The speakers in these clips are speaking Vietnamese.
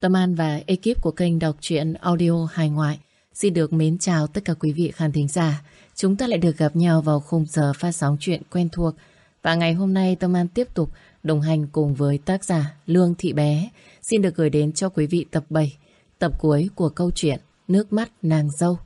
Tâm An và ekip của kênh đọc truyện audio hài ngoại xin được mến chào tất cả quý vị khán thính giả. Chúng ta lại được gặp nhau vào khung giờ phát sóng chuyện quen thuộc. Và ngày hôm nay Tâm An tiếp tục đồng hành cùng với tác giả Lương Thị Bé xin được gửi đến cho quý vị tập 7, tập cuối của câu chuyện Nước mắt nàng dâu.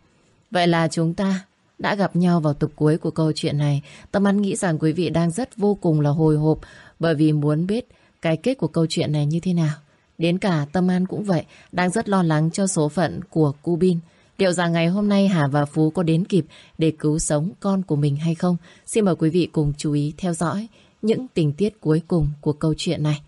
Vậy là chúng ta đã gặp nhau vào tập cuối của câu chuyện này. Tâm An nghĩ rằng quý vị đang rất vô cùng là hồi hộp bởi vì muốn biết cái kết của câu chuyện này như thế nào. Đến cả Tâm An cũng vậy, đang rất lo lắng cho số phận của cu Bin. Liệu rằng ngày hôm nay Hà và Phú có đến kịp để cứu sống con của mình hay không? Xin mời quý vị cùng chú ý theo dõi những tình tiết cuối cùng của câu chuyện này.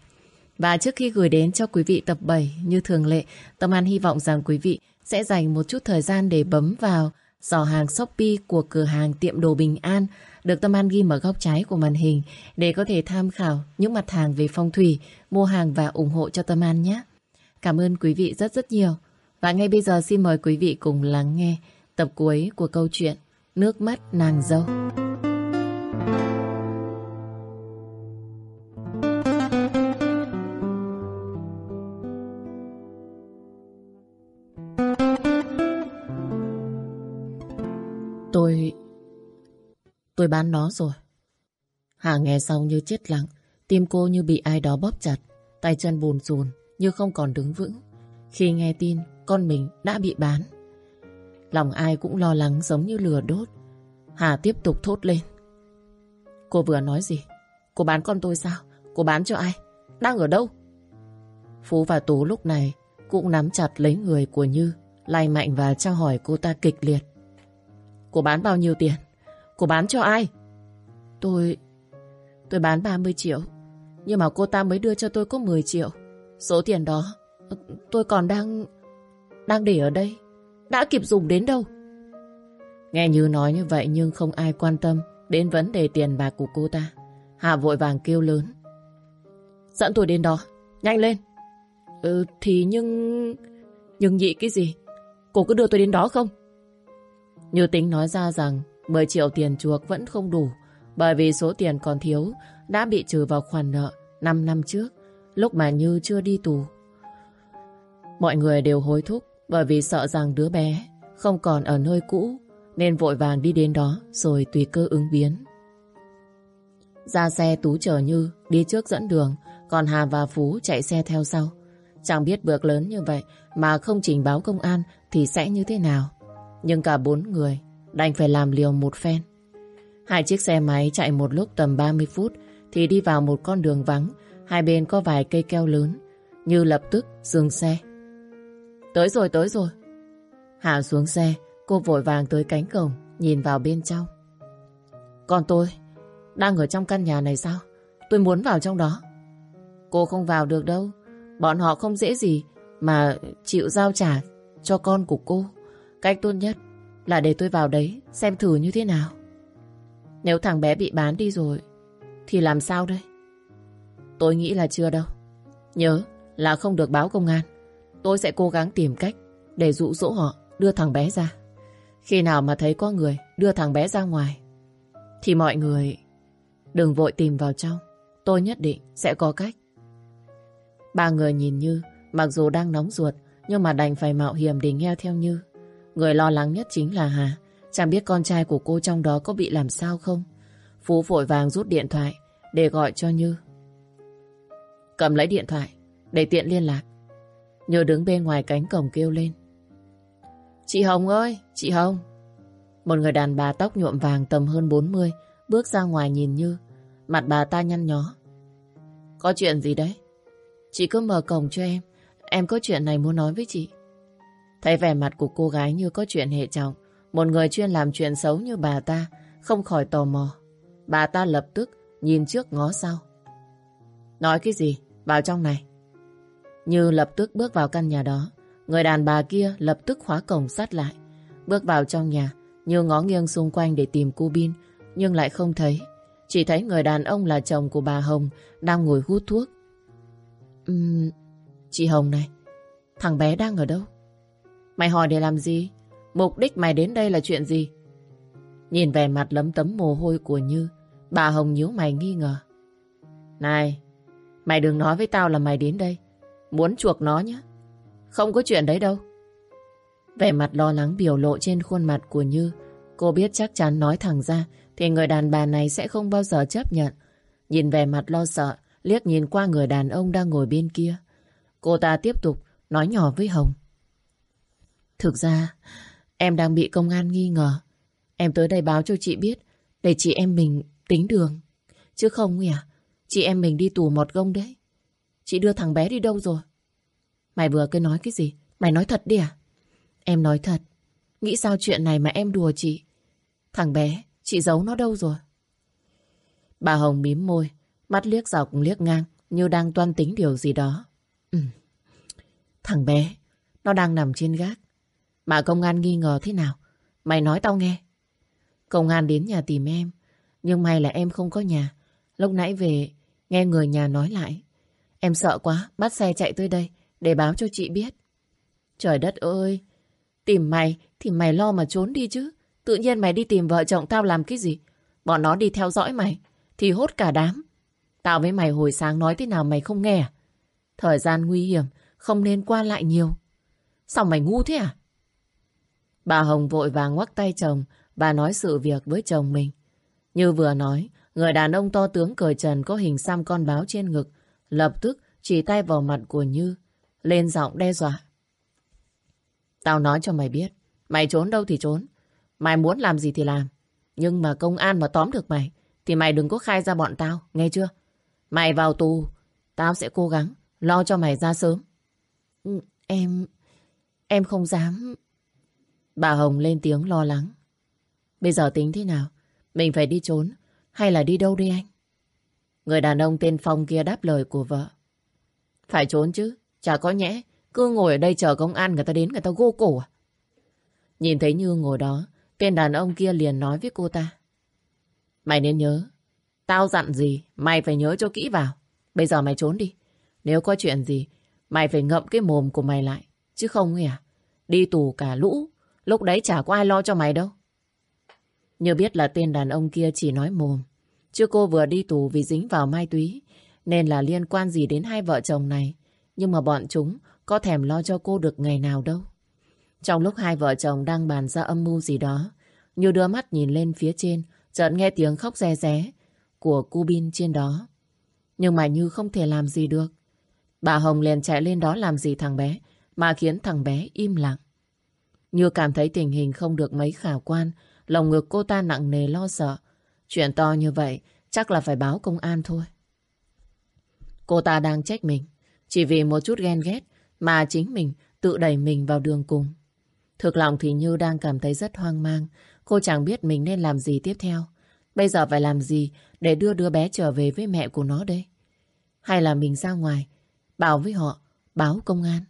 Và trước khi gửi đến cho quý vị tập 7 như thường lệ, Tâm An hy vọng rằng quý vị sẽ dành một chút thời gian để bấm vào giỏ hàng Shopee của cửa hàng tiệm đồ Bình An được Tâm An ghi ở góc trái của màn hình để có thể tham khảo những mặt hàng về phong thủy, mua hàng và ủng hộ cho Tâm An nhé. Cảm ơn quý vị rất rất nhiều. Và ngay bây giờ xin mời quý vị cùng lắng nghe tập cuối của câu chuyện Nước mắt nàng dâu. Tôi bán nó rồi. Hà nghe xong như chết lặng, tim cô như bị ai đó bóp chặt, tay chân bùn rùn như không còn đứng vững. Khi nghe tin con mình đã bị bán. Lòng ai cũng lo lắng giống như lửa đốt. Hà tiếp tục thốt lên. Cô vừa nói gì? Cô bán con tôi sao? Cô bán cho ai? Đang ở đâu? Phú và Tú lúc này cũng nắm chặt lấy người của Như, lay mạnh và trao hỏi cô ta kịch liệt. Cô bán bao nhiêu tiền? Cô bán cho ai? Tôi... Tôi bán 30 triệu. Nhưng mà cô ta mới đưa cho tôi có 10 triệu. Số tiền đó tôi còn đang... Đang để ở đây. Đã kịp dùng đến đâu? Nghe như nói như vậy nhưng không ai quan tâm đến vấn đề tiền bạc của cô ta. Hà vội vàng kêu lớn. Dẫn tôi đến đó. Nhanh lên. Ừ thì nhưng... Nhưng nhị cái gì? Cô cứ đưa tôi đến đó không? Như tính nói ra rằng 10 triệu tiền chuộc vẫn không đủ bởi vì số tiền còn thiếu, đã bị trừ vào khoản nợ 5 năm trước, lúc mà Như chưa đi tù. Mọi người đều hối thúc bởi vì sợ rằng đứa bé không còn ở nơi cũ, nên vội vàng đi đến đó rồi tùy cơ ứng biến. Ra xe Tú chở Như đi trước dẫn đường, còn Hà và Phú chạy xe theo sau. Chẳng biết bước lớn như vậy mà không trình báo công an thì sẽ như thế nào. Nhưng cả bốn người đành phải làm liều một phen. Hai chiếc xe máy chạy một lúc tầm 30 phút thì đi vào một con đường vắng, hai bên có vài cây keo lớn, như lập tức dừng xe. Tới rồi, tới rồi. Hạ xuống xe, cô vội vàng tới cánh cổng, nhìn vào bên trong. Còn tôi, đang ở trong căn nhà này sao? Tôi muốn vào trong đó. Cô không vào được đâu, bọn họ không dễ gì mà chịu giao trả cho con của cô. Cách tốt nhất là để tôi vào đấy, xem thử như thế nào. Nếu thằng bé bị bán đi rồi, thì làm sao đây? Tôi nghĩ là chưa đâu. Nhớ là không được báo công an. Tôi sẽ cố gắng tìm cách để dụ dỗ họ đưa thằng bé ra. Khi nào mà thấy có người đưa thằng bé ra ngoài, thì mọi người đừng vội tìm vào trong. Tôi nhất định sẽ có cách. Ba người nhìn Như, mặc dù đang nóng ruột, nhưng mà đành phải mạo hiểm để nghe theo Như. Người lo lắng nhất chính là Hà. Chẳng biết con trai của cô trong đó có bị làm sao không. Phú vội vàng rút điện thoại để gọi cho Như. Cầm lấy điện thoại để tiện liên lạc. Như đứng bên ngoài cánh cổng kêu lên. Chị Hồng ơi, chị Hồng. Một người đàn bà tóc nhuộm vàng tầm hơn 40 bước ra ngoài nhìn Như. Mặt bà ta nhăn nhó. Có chuyện gì đấy? Chị cứ mở cổng cho em. Em có chuyện này muốn nói với chị. Thấy vẻ mặt của cô gái như có chuyện hệ trọng, một người chuyên làm chuyện xấu như bà ta không khỏi tò mò. Bà ta lập tức nhìn trước ngó sau. Nói cái gì? Vào trong này. Như lập tức bước vào căn nhà đó. Người đàn bà kia lập tức khóa cổng sắt lại. Bước vào trong nhà, Như ngó nghiêng xung quanh để tìm cu Bin, nhưng lại không thấy. Chỉ thấy người đàn ông là chồng của bà Hồng đang ngồi hút thuốc. Uhm, chị Hồng này, thằng bé đang ở đâu? Mày hỏi để làm gì? Mục đích mày đến đây là chuyện gì? Nhìn vẻ mặt lấm tấm mồ hôi của Như, bà Hồng nhíu mày nghi ngờ. Này, mày đừng nói với tao là mày đến đây. Muốn chuộc nó nhé. Không có chuyện đấy đâu. Vẻ mặt lo lắng biểu lộ trên khuôn mặt của Như. Cô biết chắc chắn nói thẳng ra thì người đàn bà này sẽ không bao giờ chấp nhận. Nhìn vẻ mặt lo sợ, liếc nhìn qua người đàn ông đang ngồi bên kia. Cô ta tiếp tục nói nhỏ với Hồng. Thực ra, em đang bị công an nghi ngờ. Em tới đây báo cho chị biết để chị em mình tính đường. Chứ không nhỉ? À, chị em mình đi tù một gông đấy. Chị đưa thằng bé đi đâu rồi? Mày vừa cứ nói cái gì? Mày nói thật đi à? Em nói thật. Nghĩ sao chuyện này mà em đùa chị? Thằng bé, chị giấu nó đâu rồi? Bà Hồng mím môi, mắt liếc dọc liếc ngang như đang toan tính điều gì đó. Ừ. Thằng bé, nó đang nằm trên gác. Mà công an nghi ngờ thế nào? Mày nói tao nghe. Công an đến nhà tìm em, nhưng may là em không có nhà. Lúc nãy về, nghe người nhà nói lại. Em sợ quá, bắt xe chạy tới đây để báo cho chị biết. Trời đất ơi, tìm mày thì mày lo mà trốn đi chứ. Tự nhiên mày đi tìm vợ chồng tao làm cái gì? Bọn nó đi theo dõi mày, thì hốt cả đám. Tao với mày hồi sáng nói thế nào mày không nghe à? Thời gian nguy hiểm, không nên qua lại nhiều. Sao mày ngu thế à? Bà Hồng vội vàng ngoắc tay chồng và nói sự việc với chồng mình. Như vừa nói, người đàn ông to tướng cởi trần có hình xăm con báo trên ngực, lập tức chỉ tay vào mặt của Như, lên giọng đe dọa. Tao nói cho mày biết, mày trốn đâu thì trốn, mày muốn làm gì thì làm. Nhưng mà công an mà tóm được mày, thì mày đừng có khai ra bọn tao, nghe chưa? Mày vào tù, tao sẽ cố gắng lo cho mày ra sớm. Ừ, em... em không dám... Bà Hồng lên tiếng lo lắng. Bây giờ tính thế nào? Mình phải đi trốn hay là đi đâu đi anh? Người đàn ông tên Phong kia đáp lời của vợ. Phải trốn chứ, chả có nhẽ. Cứ ngồi ở đây chờ công an người ta đến người ta gô cổ à? Nhìn thấy Như ngồi đó, tên đàn ông kia liền nói với cô ta. Mày nên nhớ, tao dặn gì, mày phải nhớ cho kỹ vào. Bây giờ mày trốn đi. Nếu có chuyện gì, mày phải ngậm cái mồm của mày lại. Chứ không nghe à? Đi tù cả lũ, lúc đấy chả có ai lo cho mày đâu. Như biết là tên đàn ông kia chỉ nói mồm. Chứ cô vừa đi tù vì dính vào mai túy. Nên là liên quan gì đến hai vợ chồng này. Nhưng mà bọn chúng có thèm lo cho cô được ngày nào đâu. Trong lúc hai vợ chồng đang bàn ra âm mưu gì đó, Như đưa mắt nhìn lên phía trên, chợt nghe tiếng khóc rè ré của cu bin trên đó. Nhưng mà Như không thể làm gì được. Bà Hồng liền chạy lên đó làm gì thằng bé, mà khiến thằng bé im lặng. Như cảm thấy tình hình không được mấy khả quan, lòng ngực cô ta nặng nề lo sợ. Chuyện to như vậy, chắc là phải báo công an thôi. Cô ta đang trách mình, chỉ vì một chút ghen ghét mà chính mình tự đẩy mình vào đường cùng. Thực lòng thì Như đang cảm thấy rất hoang mang, cô chẳng biết mình nên làm gì tiếp theo. Bây giờ phải làm gì để đưa đứa bé trở về với mẹ của nó đây? Hay là mình ra ngoài, bảo với họ, báo công an?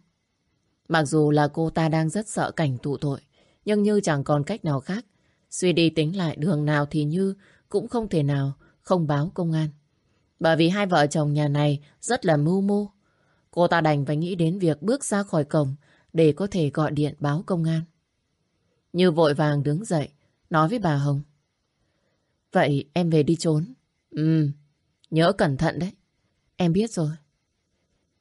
Mặc dù là cô ta đang rất sợ cảnh tụ tội, nhưng Như chẳng còn cách nào khác. Suy đi tính lại đường nào thì Như cũng không thể nào không báo công an. Bởi vì hai vợ chồng nhà này rất là mưu mô. Cô ta đành phải nghĩ đến việc bước ra khỏi cổng để có thể gọi điện báo công an. Như vội vàng đứng dậy, nói với bà Hồng. Vậy em về đi trốn. Ừ, nhớ cẩn thận đấy. Em biết rồi.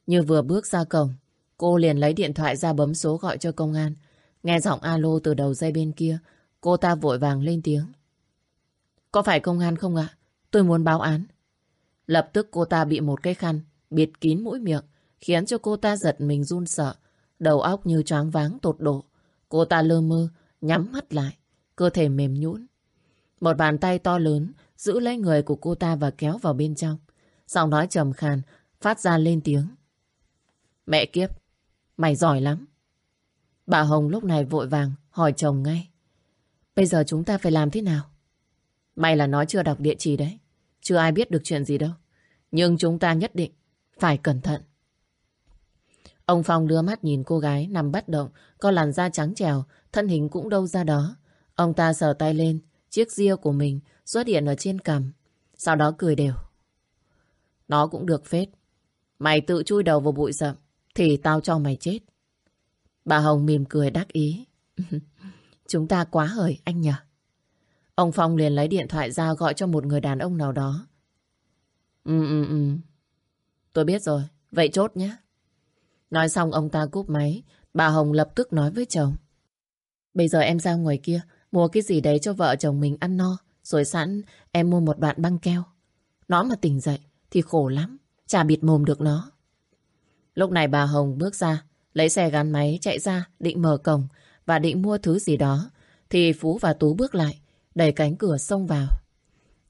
Như vừa bước ra cổng, cô liền lấy điện thoại ra bấm số gọi cho công an. Nghe giọng alo từ đầu dây bên kia, cô ta vội vàng lên tiếng. Có phải công an không ạ? Tôi muốn báo án. Lập tức cô ta bị một cái khăn bịt kín mũi miệng, khiến cho cô ta giật mình run sợ, đầu óc như choáng váng tột độ. Cô ta lơ mơ, nhắm mắt lại, cơ thể mềm nhũn. Một bàn tay to lớn giữ lấy người của cô ta và kéo vào bên trong. Giọng nói trầm khàn, phát ra lên tiếng. Mẹ kiếp, mày giỏi lắm. Bà Hồng lúc này vội vàng hỏi chồng ngay. Bây giờ chúng ta phải làm thế nào? May là nó chưa đọc địa chỉ đấy. Chưa ai biết được chuyện gì đâu. Nhưng chúng ta nhất định phải cẩn thận. Ông Phong đưa mắt nhìn cô gái nằm bất động, có làn da trắng trèo, thân hình cũng đâu ra đó. Ông ta sờ tay lên, chiếc ria của mình xuất hiện ở trên cằm. Sau đó cười đều. Nó cũng được phết. Mày tự chui đầu vào bụi rậm, thì tao cho mày chết. Bà Hồng mỉm cười đắc ý. Chúng ta quá hời anh nhỉ? Ông Phong liền lấy điện thoại ra gọi cho một người đàn ông nào đó. Ừ, ừ, ừ. Tôi biết rồi. Vậy chốt nhé. Nói xong ông ta cúp máy, bà Hồng lập tức nói với chồng. Bây giờ em ra ngoài kia, mua cái gì đấy cho vợ chồng mình ăn no, rồi sẵn em mua một đoạn băng keo. Nó mà tỉnh dậy thì khổ lắm, chả bịt mồm được nó. Lúc này bà Hồng bước ra, lấy xe gắn máy chạy ra, định mở cổng và định mua thứ gì đó. Thì Phú và Tú bước lại, đẩy cánh cửa xông vào.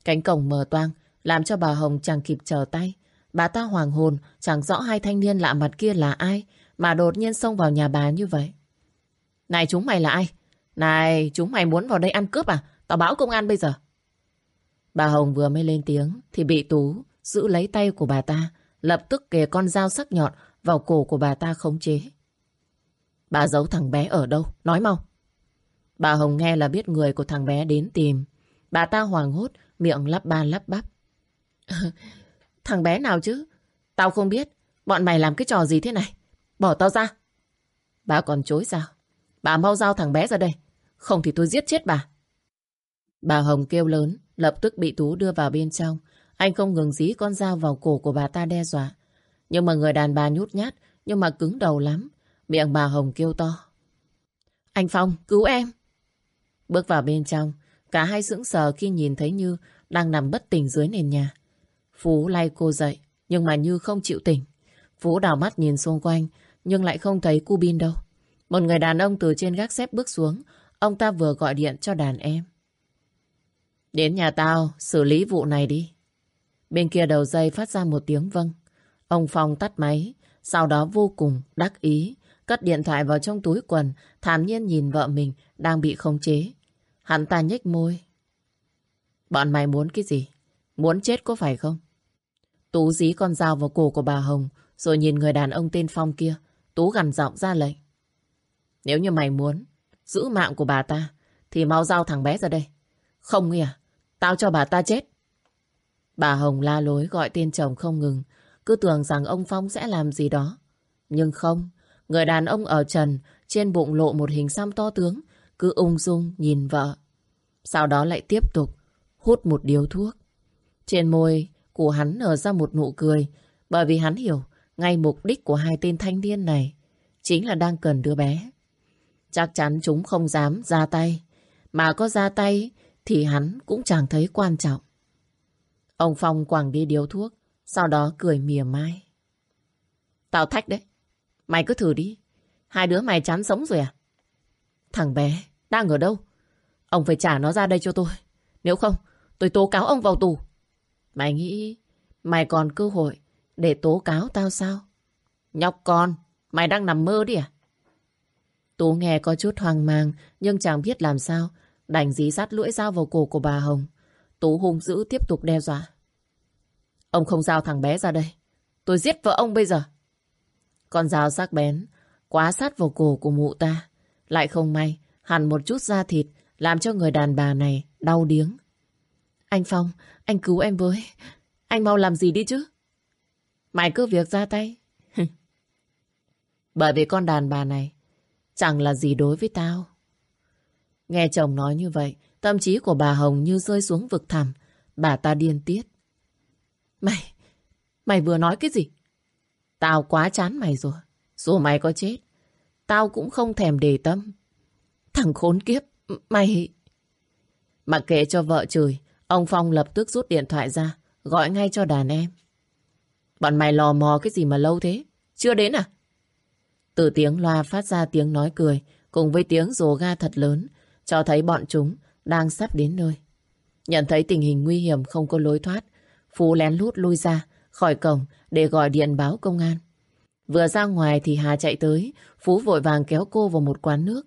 Cánh cổng mở toang, làm cho bà Hồng chẳng kịp chờ tay. Bà ta hoàng hồn, chẳng rõ hai thanh niên lạ mặt kia là ai, mà đột nhiên xông vào nhà bà như vậy. Này chúng mày là ai? Này, chúng mày muốn vào đây ăn cướp à? Tao báo công an bây giờ. Bà Hồng vừa mới lên tiếng, thì bị Tú giữ lấy tay của bà ta, lập tức kề con dao sắc nhọn vào cổ của bà ta khống chế. Bà giấu thằng bé ở đâu? Nói mau. Bà Hồng nghe là biết người của thằng bé đến tìm. Bà ta hoàng hốt, miệng lắp ba lắp bắp. thằng bé nào chứ? Tao không biết. Bọn mày làm cái trò gì thế này? Bỏ tao ra. Bà còn chối sao? Bà mau giao thằng bé ra đây. Không thì tôi giết chết bà. Bà Hồng kêu lớn, lập tức bị Tú đưa vào bên trong. Anh không ngừng dí con dao vào cổ của bà ta đe dọa. Nhưng mà người đàn bà nhút nhát, nhưng mà cứng đầu lắm. Miệng bà Hồng kêu to. Anh Phong, cứu em. Bước vào bên trong, cả hai sững sờ khi nhìn thấy Như đang nằm bất tỉnh dưới nền nhà. Phú lay cô dậy, nhưng mà Như không chịu tỉnh. Phú đào mắt nhìn xung quanh, nhưng lại không thấy cu bin đâu. Một người đàn ông từ trên gác xếp bước xuống, ông ta vừa gọi điện cho đàn em. Đến nhà tao, xử lý vụ này đi. Bên kia đầu dây phát ra một tiếng vâng. Ông Phong tắt máy, sau đó vô cùng đắc ý, cất điện thoại vào trong túi quần, thản nhiên nhìn vợ mình đang bị khống chế. Hắn ta nhếch môi. Bọn mày muốn cái gì? Muốn chết có phải không? Tú dí con dao vào cổ của bà Hồng, rồi nhìn người đàn ông tên Phong kia. Tú gằn giọng ra lệnh. Nếu như mày muốn giữ mạng của bà ta, thì mau giao thằng bé ra đây. Không nghe à? Tao cho bà ta chết. Bà Hồng la lối gọi tên chồng không ngừng, cứ tưởng rằng ông Phong sẽ làm gì đó. Nhưng không, người đàn ông ở trần, trên bụng lộ một hình xăm to tướng, cứ ung dung nhìn vợ. Sau đó lại tiếp tục hút một điếu thuốc. Trên môi của hắn nở ra một nụ cười, bởi vì hắn hiểu ngay mục đích của hai tên thanh niên này chính là đang cần đứa bé. Chắc chắn chúng không dám ra tay, mà có ra tay thì hắn cũng chẳng thấy quan trọng. Ông Phong quảng đi điếu thuốc, sau đó cười mỉa mai. Tao thách đấy. Mày cứ thử đi. Hai đứa mày chán sống rồi à? Thằng bé, đang ở đâu? Ông phải trả nó ra đây cho tôi. Nếu không, tôi tố cáo ông vào tù. Mày nghĩ mày còn cơ hội để tố cáo tao sao? Nhóc con, mày đang nằm mơ đi à? Tú nghe có chút hoang mang, nhưng chẳng biết làm sao. Đành dí sát lưỡi dao vào cổ của bà Hồng. Tú hung dữ tiếp tục đe dọa. Ông không giao thằng bé ra đây. Tôi giết vợ ông bây giờ. Con dao sắc bén, quá sát vào cổ của mụ ta. Lại không may, hẳn một chút da thịt, làm cho người đàn bà này đau điếng. Anh Phong, anh cứu em với. Anh mau làm gì đi chứ? Mày cứ việc ra tay. Bởi vì con đàn bà này chẳng là gì đối với tao. Nghe chồng nói như vậy, tâm trí của bà Hồng như rơi xuống vực thẳm. Bà ta điên tiết. Mày, mày vừa nói cái gì? Tao quá chán mày rồi. Dù mày có chết, tao cũng không thèm đề tâm. Thằng khốn kiếp, mày... Mặc kệ cho vợ chửi, ông Phong lập tức rút điện thoại ra, gọi ngay cho đàn em. Bọn mày lò mò cái gì mà lâu thế? Chưa đến à? Từ tiếng loa phát ra tiếng nói cười, cùng với tiếng rồ ga thật lớn, cho thấy bọn chúng đang sắp đến nơi. Nhận thấy tình hình nguy hiểm không có lối thoát, Phú lén lút lui ra khỏi cổng để gọi điện báo công an. Vừa ra ngoài thì Hà chạy tới, Phú vội vàng kéo cô vào một quán nước.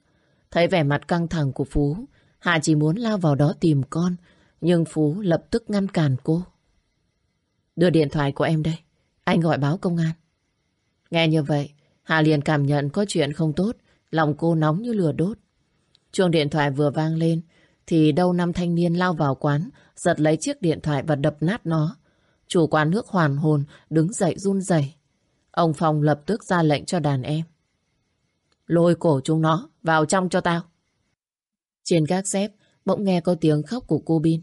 Thấy vẻ mặt căng thẳng của Phú, Hà chỉ muốn lao vào đó tìm con, nhưng Phú lập tức ngăn cản cô. Đưa điện thoại của em đây, anh gọi báo công an. Nghe như vậy, Hà liền cảm nhận có chuyện không tốt, lòng cô nóng như lửa đốt. Chuông điện thoại vừa vang lên, thì đâu năm thanh niên lao vào quán, giật lấy chiếc điện thoại và đập nát nó. Chủ quán nước hoàn hồn, đứng dậy run rẩy. Ông Phong lập tức ra lệnh cho đàn em. Lôi cổ chúng nó, vào trong cho tao. Trên gác xếp, bỗng nghe có tiếng khóc của cô Bin.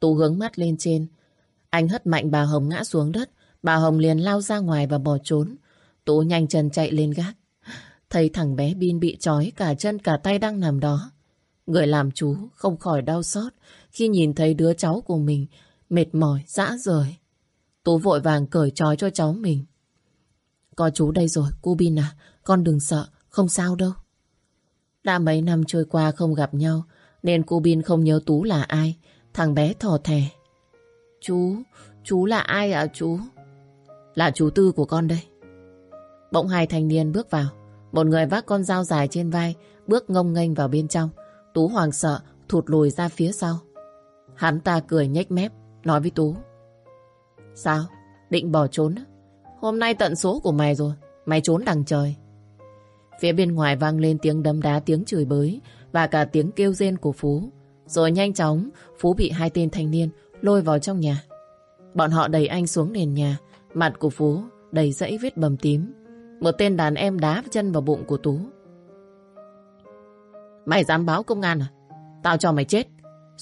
Tú hướng mắt lên trên. Anh hất mạnh bà Hồng ngã xuống đất. Bà Hồng liền lao ra ngoài và bỏ trốn. Tú nhanh chân chạy lên gác. Thấy thằng bé Bin bị trói cả chân cả tay đang nằm đó. Người làm chú không khỏi đau xót khi nhìn thấy đứa cháu của mình mệt mỏi, dã rời. Tú vội vàng cởi trói cho cháu mình. Có chú đây rồi, cô Bin à, con đừng sợ, không sao đâu. Đã mấy năm trôi qua không gặp nhau, nên cô Bin không nhớ Tú là ai. Thằng bé thò thè. Chú, chú là ai ạ chú? Là chú Tư của con đây. Bỗng hai thanh niên bước vào. Một người vác con dao dài trên vai, bước ngông nghênh vào bên trong. Tú hoàng sợ, thụt lùi ra phía sau. Hắn ta cười nhếch mép, nói với Tú. Sao? Định bỏ trốn Hôm nay tận số của mày rồi, mày trốn đằng trời. Phía bên ngoài vang lên tiếng đấm đá, tiếng chửi bới và cả tiếng kêu rên của Phú. Rồi nhanh chóng, Phú bị hai tên thanh niên lôi vào trong nhà. Bọn họ đẩy anh xuống nền nhà, mặt của Phú đầy dãy vết bầm tím. Một tên đàn em đá chân vào bụng của Tú. Mày dám báo công an à? Tao cho mày chết.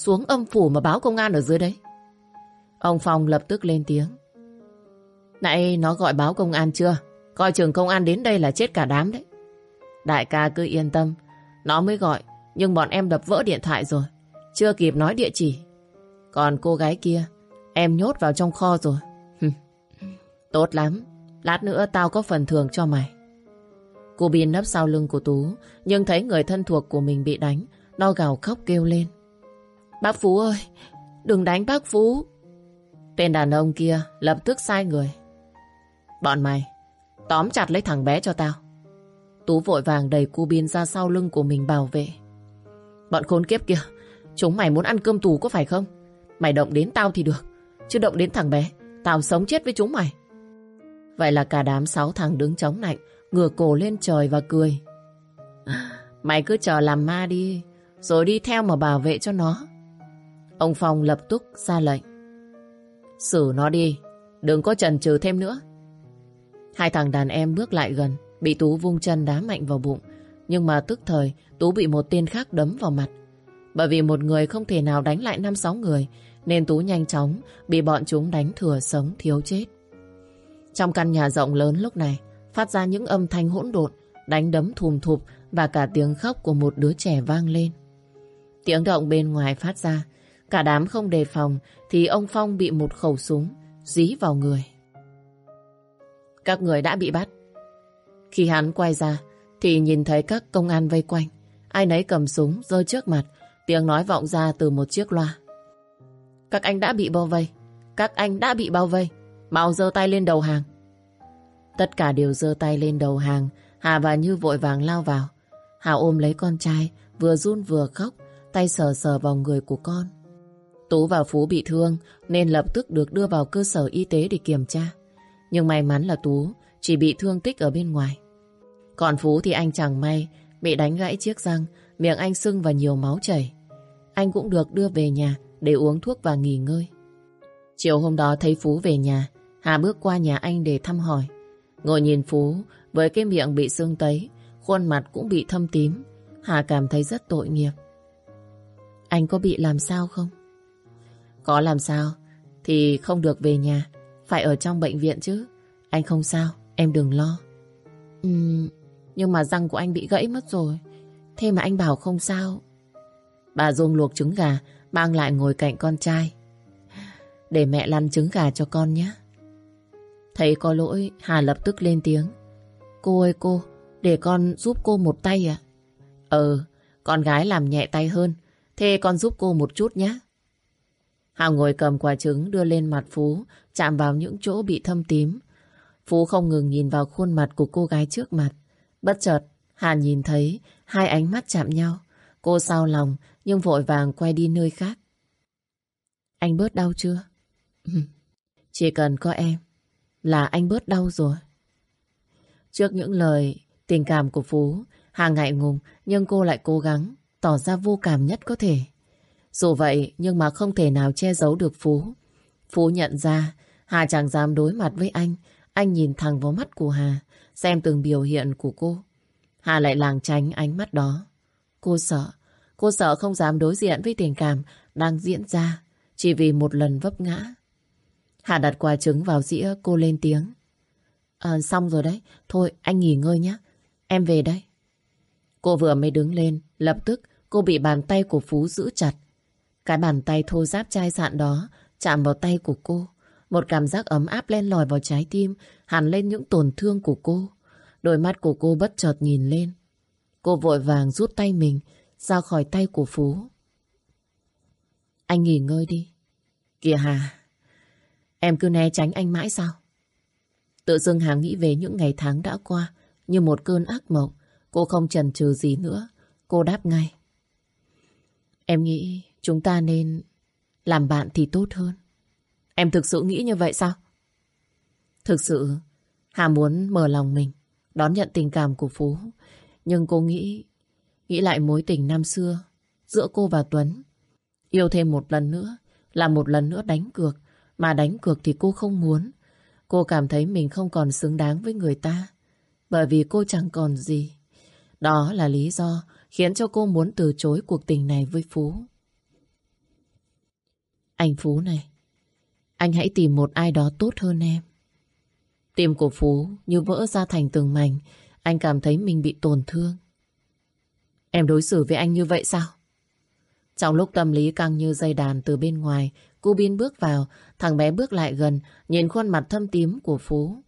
Xuống âm phủ mà báo công an ở dưới đấy. Ông Phong lập tức lên tiếng. Nãy nó gọi báo công an chưa? Coi trường công an đến đây là chết cả đám đấy. Đại ca cứ yên tâm. Nó mới gọi, nhưng bọn em đập vỡ điện thoại rồi. Chưa kịp nói địa chỉ. Còn cô gái kia, em nhốt vào trong kho rồi. Tốt lắm. Lát nữa tao có phần thưởng cho mày. Cô Bin nấp sau lưng của Tú, nhưng thấy người thân thuộc của mình bị đánh, nó gào khóc kêu lên. Bác Phú ơi, đừng đánh bác Phú. Tên đàn ông kia lập tức sai người. Bọn mày, tóm chặt lấy thằng bé cho tao. Tú vội vàng đẩy cu Bin ra sau lưng của mình bảo vệ. Bọn khốn kiếp kia, chúng mày muốn ăn cơm tù có phải không? Mày động đến tao thì được, chứ động đến thằng bé, tao sống chết với chúng mày. Vậy là cả đám sáu thằng đứng chống lạnh, ngửa cổ lên trời và cười. Mày cứ chờ làm ma đi, rồi đi theo mà bảo vệ cho nó. Ông Phong lập tức ra lệnh. Xử nó đi, đừng có chần chừ thêm nữa. Hai thằng đàn em bước lại gần, bị Tú vung chân đá mạnh vào bụng. Nhưng mà tức thời, Tú bị một tên khác đấm vào mặt. Bởi vì một người không thể nào đánh lại năm sáu người, nên Tú nhanh chóng bị bọn chúng đánh thừa sống thiếu chết. Trong căn nhà rộng lớn lúc này, phát ra những âm thanh hỗn độn, đánh đấm thùm thụp và cả tiếng khóc của một đứa trẻ vang lên. Tiếng động bên ngoài phát ra, cả đám không đề phòng thì ông Phong bị một khẩu súng dí vào người. Các người đã bị bắt. Khi hắn quay ra thì nhìn thấy các công an vây quanh. Ai nấy cầm súng rơi trước mặt, tiếng nói vọng ra từ một chiếc loa. Các anh đã bị bao vây. Các anh đã bị bao vây. Mau giơ tay lên đầu hàng. Tất cả đều giơ tay lên đầu hàng. Hà và Như vội vàng lao vào. Hà ôm lấy con trai, vừa run vừa khóc, tay sờ sờ vào người của con. Tú và Phú bị thương nên lập tức được đưa vào cơ sở y tế để kiểm tra. Nhưng may mắn là Tú chỉ bị thương tích ở bên ngoài. Còn Phú thì anh chẳng may bị đánh gãy chiếc răng, miệng anh sưng và nhiều máu chảy. Anh cũng được đưa về nhà để uống thuốc và nghỉ ngơi. Chiều hôm đó thấy Phú về nhà, Hà bước qua nhà anh để thăm hỏi. Ngồi nhìn Phú với cái miệng bị sưng tấy, khuôn mặt cũng bị thâm tím. Hà cảm thấy rất tội nghiệp. Anh có bị làm sao không? Có làm sao thì không được về nhà, phải ở trong bệnh viện chứ. Anh không sao, em đừng lo. Ừm, nhưng mà răng của anh bị gãy mất rồi. Thế mà anh bảo không sao. Bà Dung luộc trứng gà, mang lại ngồi cạnh con trai. Để mẹ lăn trứng gà cho con nhé. Thấy có lỗi, Hà lập tức lên tiếng. Cô ơi cô, để con giúp cô một tay à? Ờ, con gái làm nhẹ tay hơn. Thế con giúp cô một chút nhé. Hà ngồi cầm quả trứng đưa lên mặt Phú, chạm vào những chỗ bị thâm tím. Phú không ngừng nhìn vào khuôn mặt của cô gái trước mặt. Bất chợt, Hà nhìn thấy hai ánh mắt chạm nhau. Cô sao lòng nhưng vội vàng quay đi nơi khác. Anh bớt đau chưa? Chỉ cần có em là anh bớt đau rồi. Trước những lời tình cảm của Phú, Hà ngại ngùng nhưng cô lại cố gắng tỏ ra vô cảm nhất có thể. Dù vậy nhưng mà không thể nào che giấu được Phú. Phú nhận ra Hà chẳng dám đối mặt với anh. Anh nhìn thẳng vào mắt của Hà, xem từng biểu hiện của cô. Hà lại làng tránh ánh mắt đó. Cô sợ, cô sợ không dám đối diện với tình cảm đang diễn ra chỉ vì một lần vấp ngã. Hà đặt quả trứng vào dĩa cô lên tiếng. À, xong rồi đấy. Thôi anh nghỉ ngơi nhé. Em về đây. Cô vừa mới đứng lên, lập tức cô bị bàn tay của Phú giữ chặt. Cái bàn tay thô giáp chai sạn đó chạm vào tay của cô. Một cảm giác ấm áp len lỏi vào trái tim, hẳn lên những tổn thương của cô. Đôi mắt của cô bất chợt nhìn lên. Cô vội vàng rút tay mình ra khỏi tay của Phú. Anh nghỉ ngơi đi. Kìa Hà, em cứ né tránh anh mãi sao? Tự dưng Hà nghĩ về những ngày tháng đã qua như một cơn ác mộng. Cô không chần chừ gì nữa. Cô đáp ngay. Em nghĩ chúng ta nên làm bạn thì tốt hơn. Em thực sự nghĩ như vậy sao? Thực sự, Hà muốn mở lòng mình, đón nhận tình cảm của Phú. Nhưng cô nghĩ, nghĩ lại mối tình năm xưa giữa cô và Tuấn. Yêu thêm một lần nữa, là một lần nữa đánh cược. Mà đánh cược thì cô không muốn. Cô cảm thấy mình không còn xứng đáng với người ta. Bởi vì cô chẳng còn gì. Đó là lý do khiến cho cô muốn từ chối cuộc tình này với Phú. Anh Phú này, anh hãy tìm một ai đó tốt hơn em. Tim của Phú như vỡ ra thành từng mảnh, anh cảm thấy mình bị tổn thương. Em đối xử với anh như vậy sao? Trong lúc tâm lý căng như dây đàn từ bên ngoài, cô biên bước vào, thằng bé bước lại gần, nhìn khuôn mặt thâm tím của Phú.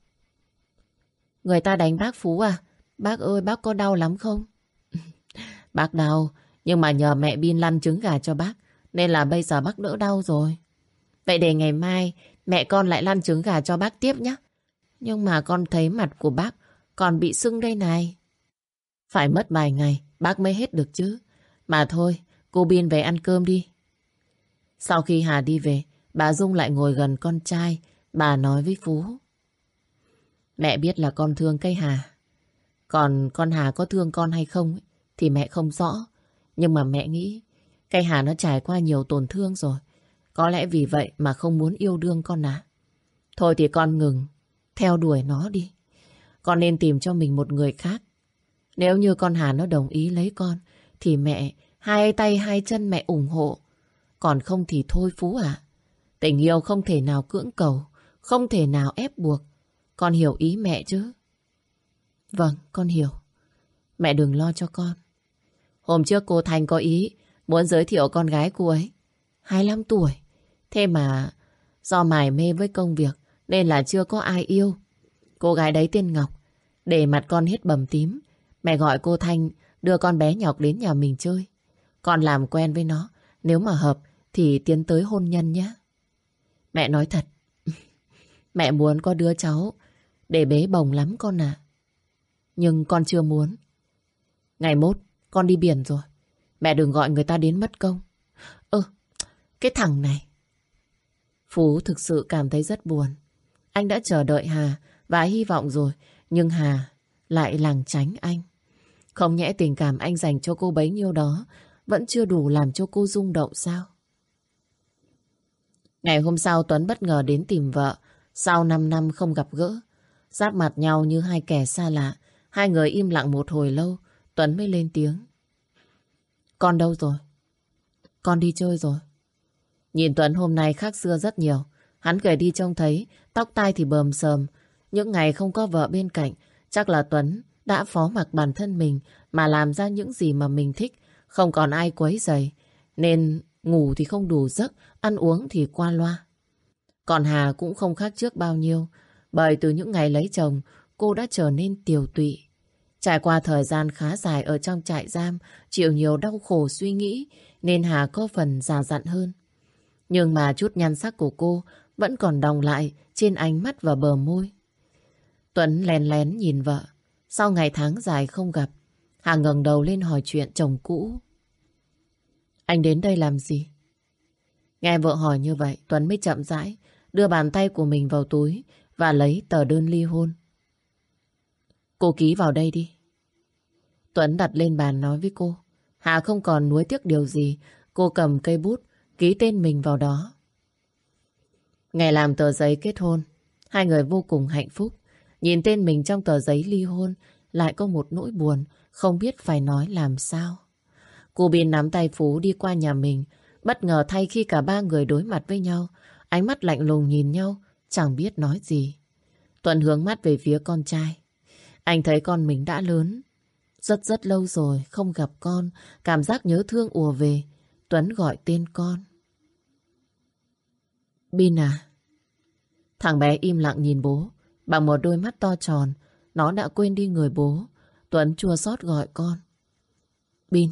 Người ta đánh bác Phú à? Bác ơi, bác có đau lắm không? bác đau, nhưng mà nhờ mẹ Bin lăn trứng gà cho bác, nên là bây giờ bác đỡ đau rồi. Vậy để ngày mai mẹ con lại lăn trứng gà cho bác tiếp nhé. Nhưng mà con thấy mặt của bác còn bị sưng đây này. Phải mất vài ngày bác mới hết được chứ. Mà thôi, cô biên về ăn cơm đi. Sau khi Hà đi về, bà Dung lại ngồi gần con trai. Bà nói với Phú. Mẹ biết là con thương cây Hà. Còn con Hà có thương con hay không thì mẹ không rõ. Nhưng mà mẹ nghĩ cây Hà nó trải qua nhiều tổn thương rồi. Có lẽ vì vậy mà không muốn yêu đương con à. Thôi thì con ngừng, theo đuổi nó đi. Con nên tìm cho mình một người khác. Nếu như con Hà nó đồng ý lấy con, thì mẹ hai tay hai chân mẹ ủng hộ. Còn không thì thôi Phú ạ. Tình yêu không thể nào cưỡng cầu, không thể nào ép buộc. Con hiểu ý mẹ chứ? Vâng, con hiểu. Mẹ đừng lo cho con. Hôm trước cô Thành có ý muốn giới thiệu con gái cô ấy. 25 tuổi. Thế mà, do mải mê với công việc, nên là chưa có ai yêu. Cô gái đấy tên Ngọc. Để mặt con hết bầm tím. Mẹ gọi cô Thanh đưa con bé Ngọc đến nhà mình chơi. Con làm quen với nó. Nếu mà hợp thì tiến tới hôn nhân nhé. Mẹ nói thật. mẹ muốn có đứa cháu, để bế bồng lắm con ạ. Nhưng con chưa muốn. Ngày mốt, con đi biển rồi. Mẹ đừng gọi người ta đến mất công. Ơ, cái thằng này. Phú thực sự cảm thấy rất buồn. Anh đã chờ đợi Hà và hy vọng rồi, nhưng Hà lại làng tránh anh. Không nhẽ tình cảm anh dành cho cô bấy nhiêu đó vẫn chưa đủ làm cho cô rung động sao? Ngày hôm sau Tuấn bất ngờ đến tìm vợ. Sau 5 năm không gặp gỡ, giáp mặt nhau như hai kẻ xa lạ. Hai người im lặng một hồi lâu, Tuấn mới lên tiếng. Con đâu rồi? Con đi chơi rồi. Nhìn Tuấn hôm nay khác xưa rất nhiều. Hắn gầy đi trông thấy, tóc tai thì bờm sờm. Những ngày không có vợ bên cạnh, chắc là Tuấn đã phó mặc bản thân mình mà làm ra những gì mà mình thích, không còn ai quấy rầy. Nên ngủ thì không đủ giấc, ăn uống thì qua loa. Còn Hà cũng không khác trước bao nhiêu, bởi từ những ngày lấy chồng, cô đã trở nên tiều tụy. Trải qua thời gian khá dài ở trong trại giam, chịu nhiều đau khổ suy nghĩ, nên Hà có phần già dặn hơn. Nhưng mà chút nhan sắc của cô vẫn còn đọng lại trên ánh mắt và bờ môi. Tuấn lén lén nhìn vợ. Sau ngày tháng dài không gặp, Hà ngẩng đầu lên hỏi chuyện chồng cũ. Anh đến đây làm gì? Nghe vợ hỏi như vậy, Tuấn mới chậm rãi, đưa bàn tay của mình vào túi và lấy tờ đơn ly hôn. Cô ký vào đây đi. Tuấn đặt lên bàn nói với cô. Hà không còn nuối tiếc điều gì. Cô cầm cây bút, ký tên mình vào đó. Ngày làm tờ giấy kết hôn, hai người vô cùng hạnh phúc. Nhìn tên mình trong tờ giấy ly hôn, lại có một nỗi buồn, không biết phải nói làm sao. Cô Bin nắm tay Phú đi qua nhà mình, bất ngờ thay khi cả ba người đối mặt với nhau, ánh mắt lạnh lùng nhìn nhau, chẳng biết nói gì. Tuấn hướng mắt về phía con trai. Anh thấy con mình đã lớn. Rất rất lâu rồi không gặp con, cảm giác nhớ thương ùa về. Tuấn gọi tên con. Bin à? Thằng bé im lặng nhìn bố, bằng một đôi mắt to tròn. Nó đã quên đi người bố. Tuấn chua xót gọi con. Bin,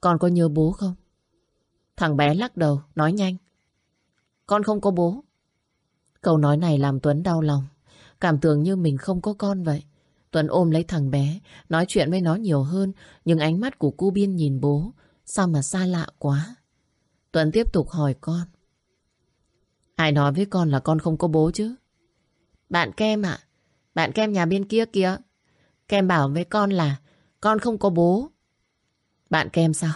con có nhớ bố không? Thằng bé lắc đầu, nói nhanh. Con không có bố. Câu nói này làm Tuấn đau lòng. Cảm tưởng như mình không có con vậy. Tuấn ôm lấy thằng bé, nói chuyện với nó nhiều hơn, nhưng ánh mắt của cô Biên nhìn bố, sao mà xa lạ quá. Tuấn tiếp tục hỏi con. Ai nói với con là con không có bố chứ? Bạn Kem ạ, bạn Kem nhà bên kia kìa. Kem bảo với con là con không có bố. Bạn Kem sao?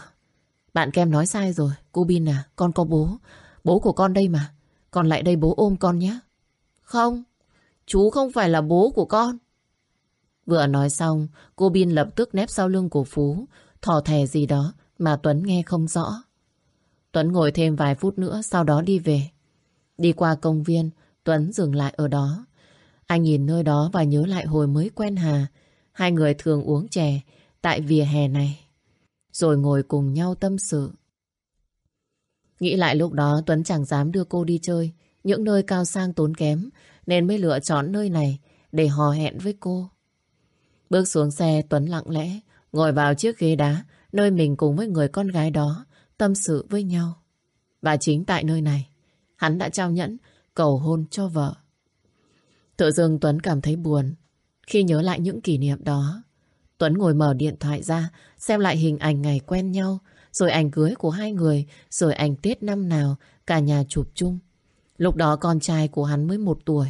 Bạn Kem nói sai rồi. Cô Bin à, con có bố. Bố của con đây mà. Con lại đây bố ôm con nhé. Không, chú không phải là bố của con. Vừa nói xong, cô Bin lập tức nép sau lưng của Phú, thò thẻ gì đó mà Tuấn nghe không rõ. Tuấn ngồi thêm vài phút nữa, sau đó đi về. Đi qua công viên, Tuấn dừng lại ở đó. Anh nhìn nơi đó và nhớ lại hồi mới quen Hà. Hai người thường uống chè tại vỉa hè này. Rồi ngồi cùng nhau tâm sự. Nghĩ lại lúc đó Tuấn chẳng dám đưa cô đi chơi những nơi cao sang tốn kém nên mới lựa chọn nơi này để hò hẹn với cô. Bước xuống xe Tuấn lặng lẽ ngồi vào chiếc ghế đá nơi mình cùng với người con gái đó tâm sự với nhau. Và chính tại nơi này hắn đã trao nhẫn cầu hôn cho vợ. Tự dưng Tuấn cảm thấy buồn khi nhớ lại những kỷ niệm đó. Tuấn ngồi mở điện thoại ra xem lại hình ảnh ngày quen nhau rồi ảnh cưới của hai người rồi ảnh Tết năm nào cả nhà chụp chung. Lúc đó con trai của hắn mới một tuổi.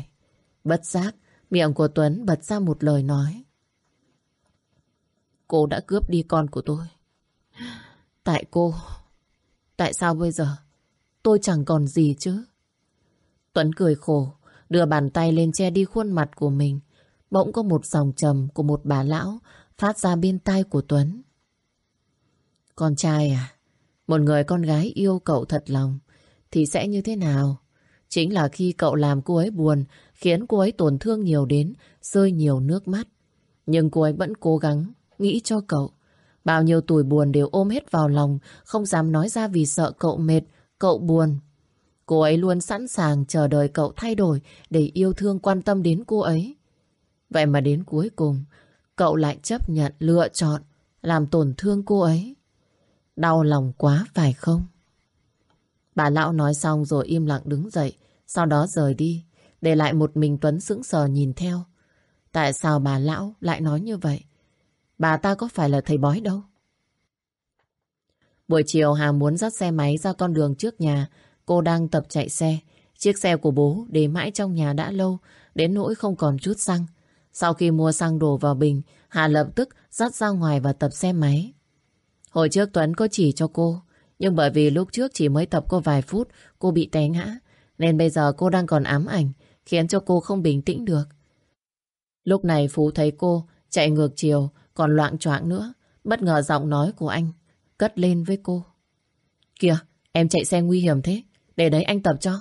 Bất giác, miệng của Tuấn bật ra một lời nói. Cô đã cướp đi con của tôi. Tại cô. Tại sao bây giờ tôi chẳng còn gì chứ? Tuấn cười khổ, đưa bàn tay lên che đi khuôn mặt của mình. Bỗng có một dòng trầm của một bà lão phát ra bên tai của Tuấn. Con trai à, một người con gái yêu cậu thật lòng thì sẽ như thế nào? Chính là khi cậu làm cô ấy buồn, khiến cô ấy tổn thương nhiều đến, rơi nhiều nước mắt. Nhưng cô ấy vẫn cố gắng, nghĩ cho cậu. Bao nhiêu tuổi buồn đều ôm hết vào lòng, không dám nói ra vì sợ cậu mệt, cậu buồn. Cô ấy luôn sẵn sàng chờ đợi cậu thay đổi để yêu thương quan tâm đến cô ấy. Vậy mà đến cuối cùng, cậu lại chấp nhận lựa chọn làm tổn thương cô ấy. Đau lòng quá phải không? Bà lão nói xong rồi im lặng đứng dậy, sau đó rời đi, để lại một mình Tuấn sững sờ nhìn theo. Tại sao bà lão lại nói như vậy? Bà ta có phải là thầy bói đâu? Buổi chiều Hà muốn dắt xe máy ra con đường trước nhà. Cô đang tập chạy xe. Chiếc xe của bố để mãi trong nhà đã lâu, đến nỗi không còn chút xăng. Sau khi mua xăng đổ vào bình, Hà lập tức dắt ra ngoài và tập xe máy. Hồi trước Tuấn có chỉ cho cô, nhưng bởi vì lúc trước chỉ mới tập cô vài phút, cô bị té ngã. Nên bây giờ cô đang còn ám ảnh, khiến cho cô không bình tĩnh được. Lúc này Phú thấy cô chạy ngược chiều, còn loạn choạng nữa. Bất ngờ giọng nói của anh cất lên với cô. Kìa, em chạy xe nguy hiểm thế. Để đấy anh tập cho.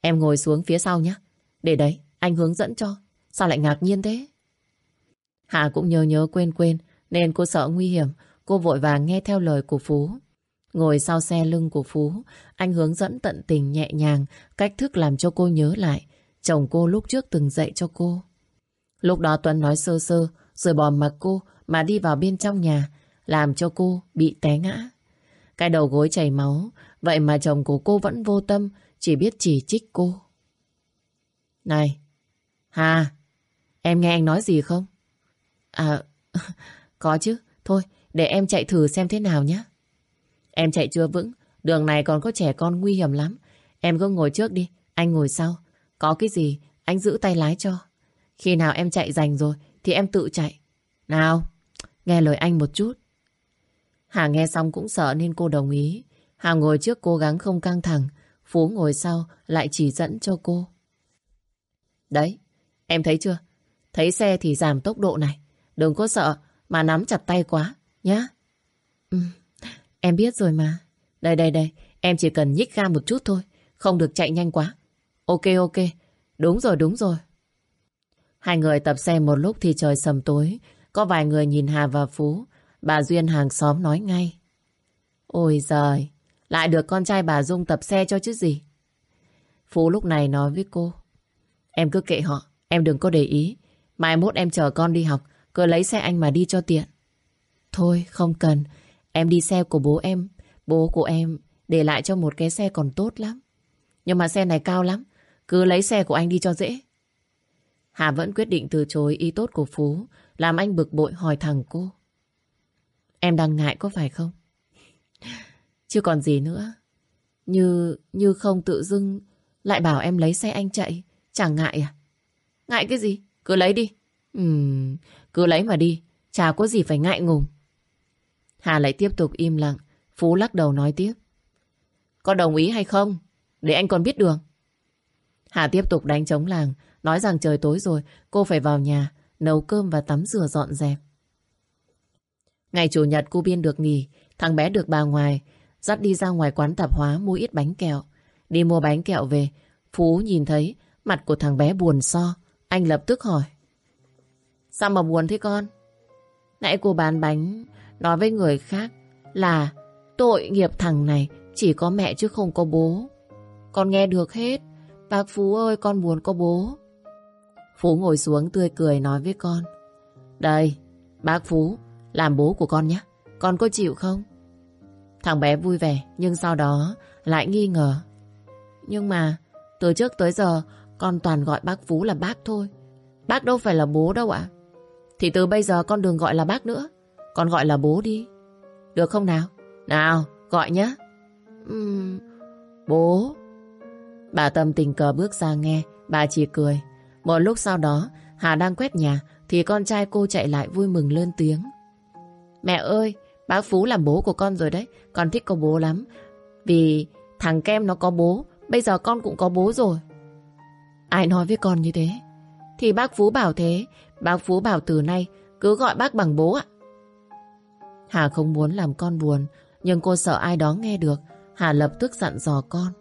Em ngồi xuống phía sau nhé. Để đấy, anh hướng dẫn cho. Sao lại ngạc nhiên thế? Hà cũng nhớ nhớ quên quên, nên cô sợ nguy hiểm. Cô vội vàng nghe theo lời của Phú. Ngồi sau xe lưng của Phú, anh hướng dẫn tận tình nhẹ nhàng, cách thức làm cho cô nhớ lại. Chồng cô lúc trước từng dạy cho cô. Lúc đó Tuấn nói sơ sơ, rồi bỏ mặc cô mà đi vào bên trong nhà, làm cho cô bị té ngã. Cái đầu gối chảy máu, vậy mà chồng của cô vẫn vô tâm, chỉ biết chỉ trích cô. Này, Hà, em nghe anh nói gì không? À, có chứ, thôi, để em chạy thử xem thế nào nhé. Em chạy chưa vững, đường này còn có trẻ con nguy hiểm lắm. Em cứ ngồi trước đi, anh ngồi sau. Có cái gì, anh giữ tay lái cho. Khi nào em chạy giành rồi, thì em tự chạy. Nào, nghe lời anh một chút. Hà nghe xong cũng sợ nên cô đồng ý. Hà ngồi trước cố gắng không căng thẳng. Phú ngồi sau lại chỉ dẫn cho cô. Đấy, em thấy chưa? Thấy xe thì giảm tốc độ này. Đừng có sợ mà nắm chặt tay quá, nhá. Ừ, em biết rồi mà. Đây đây đây, em chỉ cần nhích ga một chút thôi. Không được chạy nhanh quá. Ok ok, đúng rồi đúng rồi. Hai người tập xe một lúc thì trời sầm tối. Có vài người nhìn Hà và Phú. Bà Duyên hàng xóm nói ngay. Ôi giời, lại được con trai bà Dung tập xe cho chứ gì. Phú lúc này nói với cô. Em cứ kệ họ, em đừng có để ý. Mai mốt em chờ con đi học, cứ lấy xe anh mà đi cho tiện. Thôi, không cần. Em đi xe của bố em. Bố của em để lại cho một cái xe còn tốt lắm. Nhưng mà xe này cao lắm. Cứ lấy xe của anh đi cho dễ. Hà vẫn quyết định từ chối ý tốt của Phú, làm anh bực bội hỏi thẳng cô. Em đang ngại có phải không? Chứ còn gì nữa. Như như không tự dưng lại bảo em lấy xe anh chạy. Chẳng ngại à? Ngại cái gì? Cứ lấy đi. Ừm, cứ lấy mà đi. Chả có gì phải ngại ngùng. Hà lại tiếp tục im lặng. Phú lắc đầu nói tiếp. Có đồng ý hay không? Để anh còn biết đường. Hà tiếp tục đánh trống làng. Nói rằng trời tối rồi, cô phải vào nhà, nấu cơm và tắm rửa dọn dẹp. Ngày Chủ nhật cô Biên được nghỉ, thằng bé được bà ngoài, dắt đi ra ngoài quán tạp hóa mua ít bánh kẹo. Đi mua bánh kẹo về, Phú nhìn thấy mặt của thằng bé buồn so. Anh lập tức hỏi. Sao mà buồn thế con? Nãy cô bán bánh, nói với người khác là tội nghiệp thằng này chỉ có mẹ chứ không có bố. Con nghe được hết. Bác Phú ơi, con buồn có bố. Phú ngồi xuống tươi cười nói với con. Đây, bác Phú, làm bố của con nhé. Con có chịu không? Thằng bé vui vẻ, nhưng sau đó lại nghi ngờ. Nhưng mà, từ trước tới giờ, con toàn gọi bác Phú là bác thôi. Bác đâu phải là bố đâu ạ. Thì từ bây giờ con đừng gọi là bác nữa. Con gọi là bố đi. Được không nào? Nào, gọi nhé. Uhm, bố. Bà Tâm tình cờ bước ra nghe, bà chỉ cười. Một lúc sau đó, Hà đang quét nhà, thì con trai cô chạy lại vui mừng lên tiếng. Mẹ ơi, bác Phú làm bố của con rồi đấy, con thích có bố lắm. Vì thằng Kem nó có bố, bây giờ con cũng có bố rồi. Ai nói với con như thế? Thì bác Phú bảo thế, bác Phú bảo từ nay cứ gọi bác bằng bố ạ. Hà không muốn làm con buồn, nhưng cô sợ ai đó nghe được. Hà lập tức dặn dò con.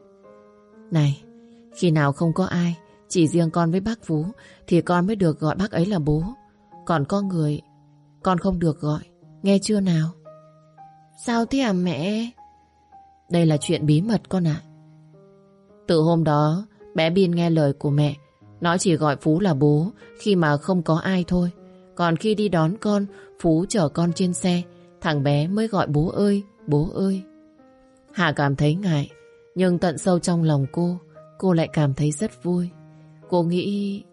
Này, khi nào không có ai, chỉ riêng con với bác Phú, thì con mới được gọi bác ấy là bố. Còn có người, con không được gọi. Nghe chưa nào? Sao thế à mẹ? Đây là chuyện bí mật con ạ. Từ hôm đó, bé Bin nghe lời của mẹ. Nó chỉ gọi Phú là bố khi mà không có ai thôi. Còn khi đi đón con, Phú chở con trên xe. Thằng bé mới gọi bố ơi, bố ơi. Hà cảm thấy ngại, nhưng tận sâu trong lòng cô, cô lại cảm thấy rất vui. Cô nghĩ...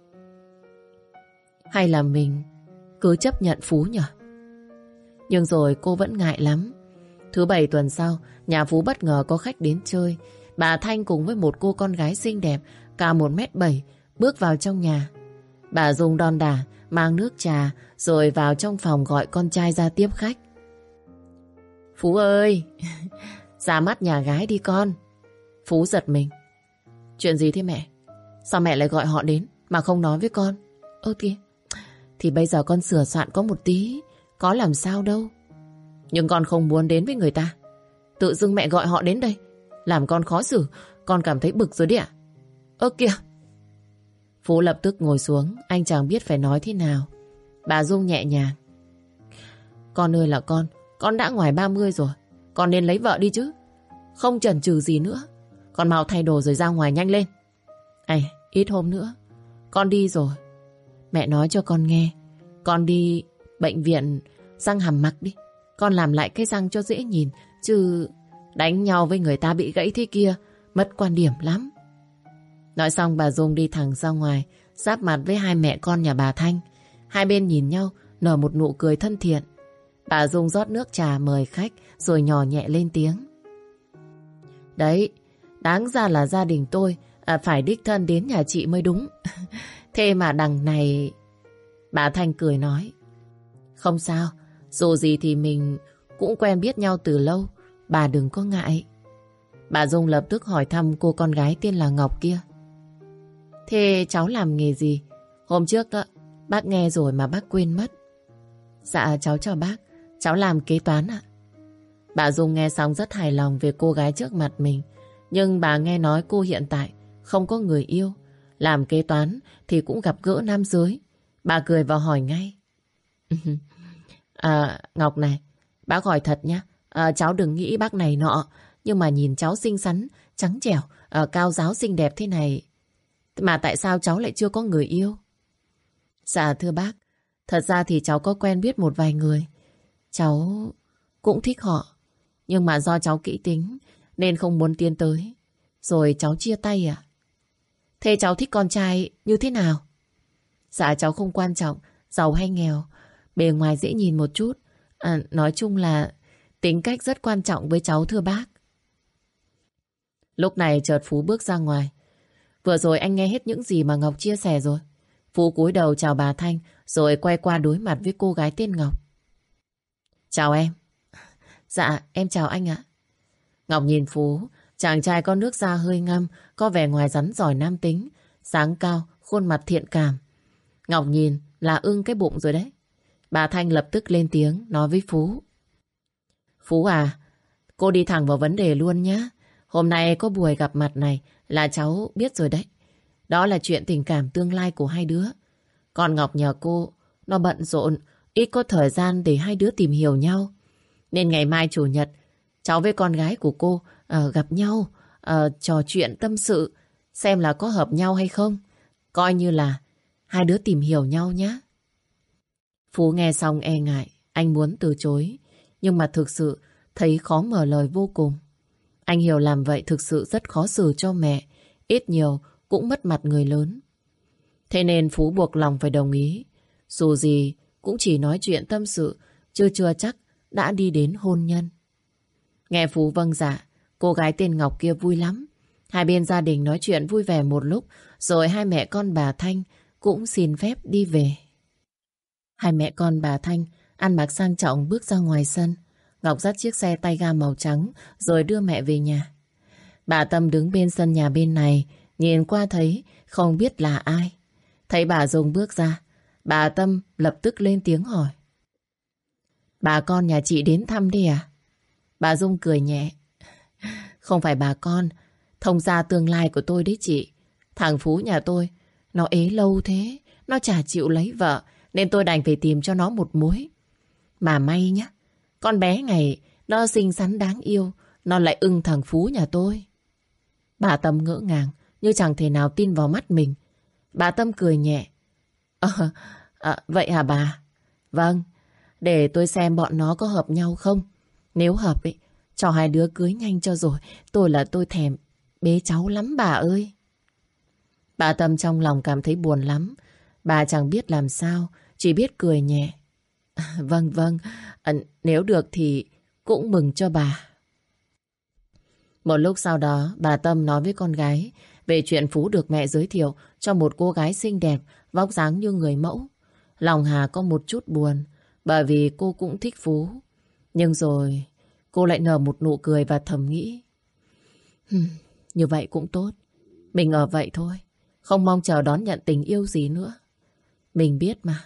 Hay là mình cứ chấp nhận Phú nhở Nhưng rồi cô vẫn ngại lắm. Thứ bảy tuần sau, nhà Phú bất ngờ có khách đến chơi. Bà Thanh cùng với một cô con gái xinh đẹp, Cả 1m7, bước vào trong nhà. Bà dùng đòn đả, mang nước trà, rồi vào trong phòng gọi con trai ra tiếp khách. Phú ơi, ra mắt nhà gái đi con. Phú giật mình. Chuyện gì thế mẹ? Sao mẹ lại gọi họ đến mà không nói với con? Ơ kìa, thì bây giờ con sửa soạn có một tí, có làm sao đâu. Nhưng con không muốn đến với người ta. Tự dưng mẹ gọi họ đến đây. Làm con khó xử, con cảm thấy bực rồi đấy ạ. Ơ kìa. Phú lập tức ngồi xuống, anh chẳng biết phải nói thế nào. Bà Dung nhẹ nhàng. Con ơi là con, con đã ngoài 30 rồi. Con nên lấy vợ đi chứ. Không chần chừ gì nữa. Con mau thay đồ rồi ra ngoài nhanh lên. Ây, ít hôm nữa. Con đi rồi. Mẹ nói cho con nghe. Con đi bệnh viện răng hàm mặt đi. Con làm lại cái răng cho dễ nhìn. Chứ đánh nhau với người ta bị gãy thế kia. Mất quan điểm lắm. Nói xong bà Dung đi thẳng ra ngoài. Giáp mặt với hai mẹ con nhà bà Thanh. Hai bên nhìn nhau nở một nụ cười thân thiện. Bà Dung rót nước trà mời khách rồi nhỏ nhẹ lên tiếng. Đấy, đáng ra là gia đình tôi à, phải đích thân đến nhà chị mới đúng. Thế mà đằng này... Bà Thanh cười nói. Không sao, dù gì thì mình cũng quen biết nhau từ lâu. Bà đừng có ngại. Bà Dung lập tức hỏi thăm cô con gái tên là Ngọc kia. Thế cháu làm nghề gì? Hôm trước đó, bác nghe rồi mà bác quên mất. Dạ cháu chào bác, cháu làm kế toán ạ. Bà Dung nghe xong rất hài lòng về cô gái trước mặt mình. Nhưng bà nghe nói cô hiện tại không có người yêu. Làm kế toán thì cũng gặp gỡ nam giới. Bà cười và hỏi ngay. à, Ngọc này, bác hỏi thật nhá. À, cháu đừng nghĩ bác này nọ. Nhưng mà nhìn cháu xinh xắn, trắng trẻo, à, cao giáo xinh đẹp thế này. Mà tại sao cháu lại chưa có người yêu? Dạ thưa bác, thật ra thì cháu có quen biết một vài người. Cháu cũng thích họ. Nhưng mà do cháu kỹ tính nên không muốn tiến tới. Rồi cháu chia tay à? Thế cháu thích con trai như thế nào? Dạ cháu không quan trọng, giàu hay nghèo. Bề ngoài dễ nhìn một chút. À, nói chung là tính cách rất quan trọng với cháu thưa bác. Lúc này chợt Phú bước ra ngoài. Vừa rồi anh nghe hết những gì mà Ngọc chia sẻ rồi. Phú cúi đầu chào bà Thanh rồi quay qua đối mặt với cô gái tên Ngọc. Chào em. Dạ, em chào anh ạ. Ngọc nhìn Phú, chàng trai có nước da hơi ngâm, có vẻ ngoài rắn giỏi nam tính, sáng cao, khuôn mặt thiện cảm. Ngọc nhìn là ưng cái bụng rồi đấy. Bà Thanh lập tức lên tiếng nói với Phú. Phú à, cô đi thẳng vào vấn đề luôn nhé. Hôm nay có buổi gặp mặt này là cháu biết rồi đấy. Đó là chuyện tình cảm tương lai của hai đứa. Còn Ngọc nhờ cô, nó bận rộn, ít có thời gian để hai đứa tìm hiểu nhau. Nên ngày mai chủ nhật, cháu với con gái của cô uh, gặp nhau, uh, trò chuyện tâm sự, xem là có hợp nhau hay không. Coi như là hai đứa tìm hiểu nhau nhé. Phú nghe xong e ngại, anh muốn từ chối, nhưng mà thực sự thấy khó mở lời vô cùng. Anh hiểu làm vậy thực sự rất khó xử cho mẹ, ít nhiều cũng mất mặt người lớn. Thế nên Phú buộc lòng phải đồng ý. Dù gì cũng chỉ nói chuyện tâm sự, chưa chưa chắc đã đi đến hôn nhân. Nghe Phú vâng dạ, cô gái tên Ngọc kia vui lắm. Hai bên gia đình nói chuyện vui vẻ một lúc, rồi hai mẹ con bà Thanh cũng xin phép đi về. Hai mẹ con bà Thanh ăn mặc sang trọng bước ra ngoài sân. Ngọc dắt chiếc xe tay ga màu trắng rồi đưa mẹ về nhà. Bà Tâm đứng bên sân nhà bên này, nhìn qua thấy không biết là ai. Thấy bà Dung bước ra, bà Tâm lập tức lên tiếng hỏi. Bà con nhà chị đến thăm đi à? Bà Dung cười nhẹ. Không phải bà con, thông gia tương lai của tôi đấy chị. Thằng Phú nhà tôi, nó ế lâu thế, nó chả chịu lấy vợ, nên tôi đành phải tìm cho nó một mối. Mà may nhá, con bé ngày nó xinh xắn đáng yêu, nó lại ưng thằng Phú nhà tôi. Bà Tâm ngỡ ngàng, như chẳng thể nào tin vào mắt mình. Bà Tâm cười nhẹ. À, à, vậy hả bà? Vâng, để tôi xem bọn nó có hợp nhau không. Nếu hợp ấy, cho hai đứa cưới nhanh cho rồi. Tôi là tôi thèm bế cháu lắm bà ơi. Bà Tâm trong lòng cảm thấy buồn lắm. Bà chẳng biết làm sao, chỉ biết cười nhẹ. vâng vâng, à, nếu được thì cũng mừng cho bà. Một lúc sau đó, bà Tâm nói với con gái về chuyện Phú được mẹ giới thiệu cho một cô gái xinh đẹp, vóc dáng như người mẫu. Lòng Hà có một chút buồn, bởi vì cô cũng thích Phú. Nhưng rồi, cô lại nở một nụ cười và thầm nghĩ. như vậy cũng tốt. Mình ở vậy thôi. Không mong chờ đón nhận tình yêu gì nữa. Mình biết mà.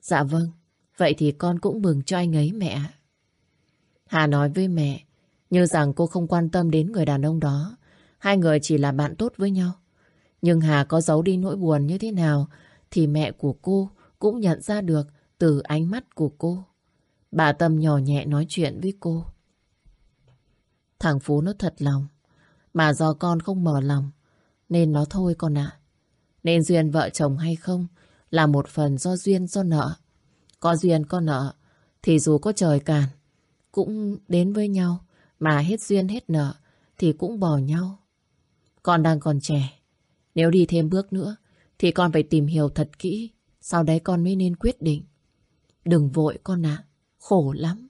Dạ vâng, vậy thì con cũng mừng cho anh ấy mẹ. Hà nói với mẹ, như rằng cô không quan tâm đến người đàn ông đó. Hai người chỉ là bạn tốt với nhau. Nhưng Hà có giấu đi nỗi buồn như thế nào thì mẹ của cô cũng nhận ra được từ ánh mắt của cô. Bà Tâm nhỏ nhẹ nói chuyện với cô. Thằng Phú nó thật lòng. Mà do con không mở lòng, nên nó thôi con ạ. Nên duyên vợ chồng hay không là một phần do duyên, do nợ. Có duyên, có nợ, thì dù có trời cản, cũng đến với nhau mà hết duyên, hết nợ, thì cũng bỏ nhau. Con đang còn trẻ. Nếu đi thêm bước nữa, thì con phải tìm hiểu thật kỹ. Sau đấy con mới nên quyết định. Đừng vội con ạ. Khổ lắm.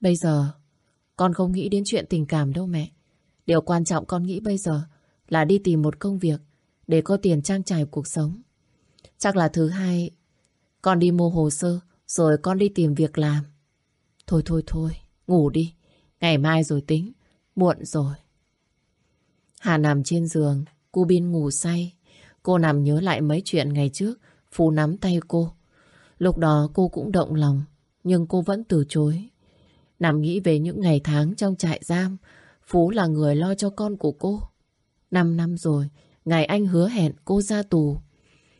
Bây giờ con không nghĩ đến chuyện tình cảm đâu mẹ. Điều quan trọng con nghĩ bây giờ là đi tìm một công việc để có tiền trang trải cuộc sống. Chắc là thứ hai con đi mua hồ sơ rồi con đi tìm việc làm. Thôi thôi thôi, ngủ đi. Ngày mai rồi tính. Muộn rồi. Hà nằm trên giường, cô Bin ngủ say. Cô nằm nhớ lại mấy chuyện ngày trước, Phú nắm tay cô. Lúc đó cô cũng động lòng, nhưng cô vẫn từ chối. Nằm nghĩ về những ngày tháng trong trại giam, Phú là người lo cho con của cô. Năm năm rồi, ngày anh hứa hẹn cô ra tù.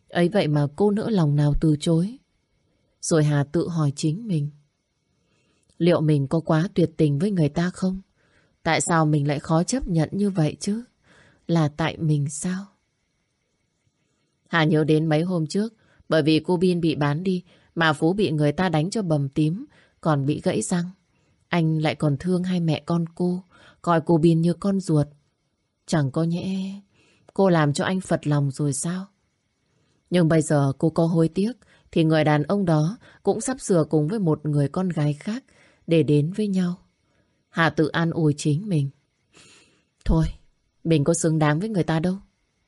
Ấy vậy mà cô nỡ lòng nào từ chối. Rồi Hà tự hỏi chính mình. Liệu mình có quá tuyệt tình với người ta không? Tại sao mình lại khó chấp nhận như vậy chứ? Là tại mình sao? Hà nhớ đến mấy hôm trước, bởi vì cô Bin bị bán đi, mà Phú bị người ta đánh cho bầm tím, còn bị gãy răng. Anh lại còn thương hai mẹ con cô, coi cô Bin như con ruột. Chẳng có nhẽ cô làm cho anh phật lòng rồi sao? Nhưng bây giờ cô có hối tiếc, thì người đàn ông đó cũng sắp sửa cùng với một người con gái khác để đến với nhau. Hà tự an ủi chính mình. Thôi, mình có xứng đáng với người ta đâu.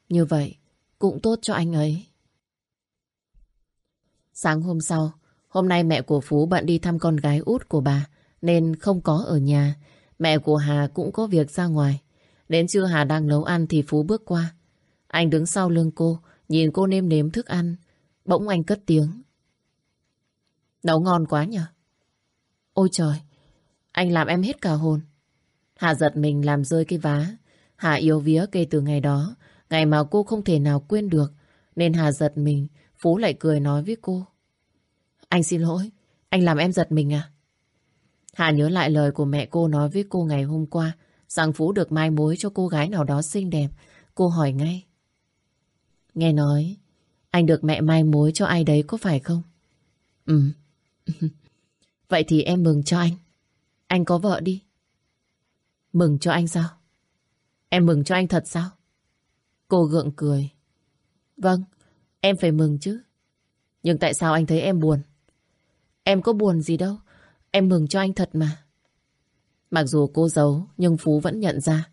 Như vậy, cũng tốt cho anh ấy. Sáng hôm sau, hôm nay mẹ của Phú bận đi thăm con gái út của bà, nên không có ở nhà. Mẹ của Hà cũng có việc ra ngoài. Đến trưa Hà đang nấu ăn thì Phú bước qua. Anh đứng sau lưng cô, nhìn cô nêm nếm thức ăn. Bỗng anh cất tiếng. Nấu ngon quá nhỉ? Ôi trời, anh làm em hết cả hồn. Hà giật mình làm rơi cái vá. Hà yêu vía kể từ ngày đó, ngày mà cô không thể nào quên được. Nên Hà giật mình, Phú lại cười nói với cô. Anh xin lỗi, anh làm em giật mình à? Hà nhớ lại lời của mẹ cô nói với cô ngày hôm qua, rằng Phú được mai mối cho cô gái nào đó xinh đẹp. Cô hỏi ngay. Nghe nói, anh được mẹ mai mối cho ai đấy có phải không? Ừ. Vậy thì em mừng cho anh. Anh có vợ đi. Mừng cho anh sao? Em mừng cho anh thật sao? Cô gượng cười. Vâng, em phải mừng chứ. Nhưng tại sao anh thấy em buồn? Em có buồn gì đâu. Em mừng cho anh thật mà. Mặc dù cô giấu, nhưng Phú vẫn nhận ra.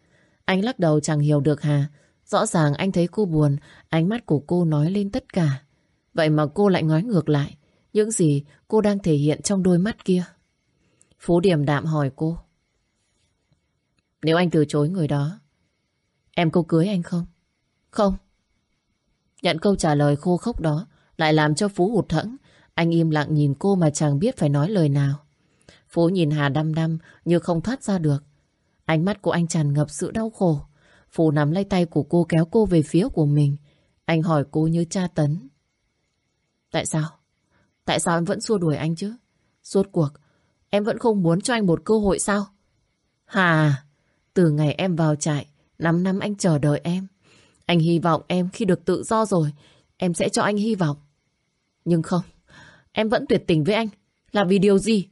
Anh lắc đầu chẳng hiểu được Hà. Rõ ràng anh thấy cô buồn, ánh mắt của cô nói lên tất cả. Vậy mà cô lại nói ngược lại. Những gì cô đang thể hiện trong đôi mắt kia. Phú điềm đạm hỏi cô. Nếu anh từ chối người đó, em có cưới anh không? Không. Nhận câu trả lời khô khốc đó lại làm cho Phú hụt thẫn. Anh im lặng nhìn cô mà chẳng biết phải nói lời nào. phố nhìn Hà đăm đăm như không thoát ra được. Ánh mắt của anh tràn ngập sự đau khổ. Phú nắm lấy tay của cô kéo cô về phía của mình. Anh hỏi cô như tra tấn. Tại sao? Tại sao em vẫn xua đuổi anh chứ? Suốt cuộc, em vẫn không muốn cho anh một cơ hội sao? Hà, từ ngày em vào trại, 5 năm anh chờ đợi em. Anh hy vọng em khi được tự do rồi, em sẽ cho anh hy vọng. Nhưng không, em vẫn tuyệt tình với anh. Là vì điều gì?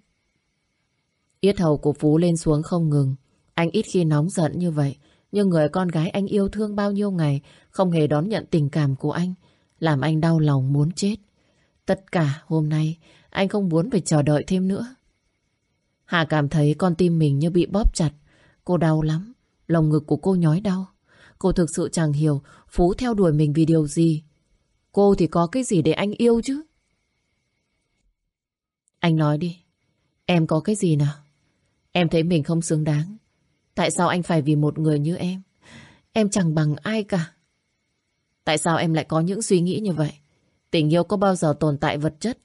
Yết hầu của Phú lên xuống không ngừng. Anh ít khi nóng giận như vậy. Nhưng người con gái anh yêu thương bao nhiêu ngày không hề đón nhận tình cảm của anh. Làm anh đau lòng muốn chết. Tất cả hôm nay, anh không muốn phải chờ đợi thêm nữa. Hà cảm thấy con tim mình như bị bóp chặt. Cô đau lắm. Lòng ngực của cô nhói đau. Cô thực sự chẳng hiểu Phú theo đuổi mình vì điều gì. Cô thì có cái gì để anh yêu chứ? Anh nói đi. Em có cái gì nào? Em thấy mình không xứng đáng. Tại sao anh phải vì một người như em? Em chẳng bằng ai cả. Tại sao em lại có những suy nghĩ như vậy? Tình yêu có bao giờ tồn tại vật chất?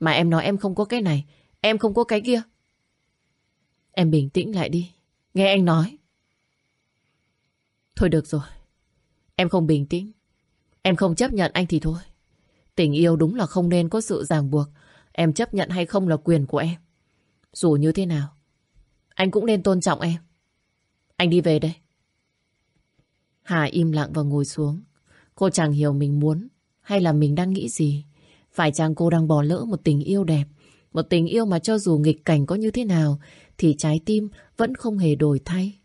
Mà em nói em không có cái này, em không có cái kia. Em bình tĩnh lại đi. Nghe anh nói. Thôi được rồi. Em không bình tĩnh. Em không chấp nhận anh thì thôi. Tình yêu đúng là không nên có sự ràng buộc. Em chấp nhận hay không là quyền của em. Dù như thế nào, anh cũng nên tôn trọng em. Anh đi về đây. Hà im lặng và ngồi xuống. Cô chẳng hiểu mình muốn hay là mình đang nghĩ gì. Phải chăng cô đang bỏ lỡ một tình yêu đẹp. Một tình yêu mà cho dù nghịch cảnh có như thế nào thì trái tim vẫn không hề đổi thay.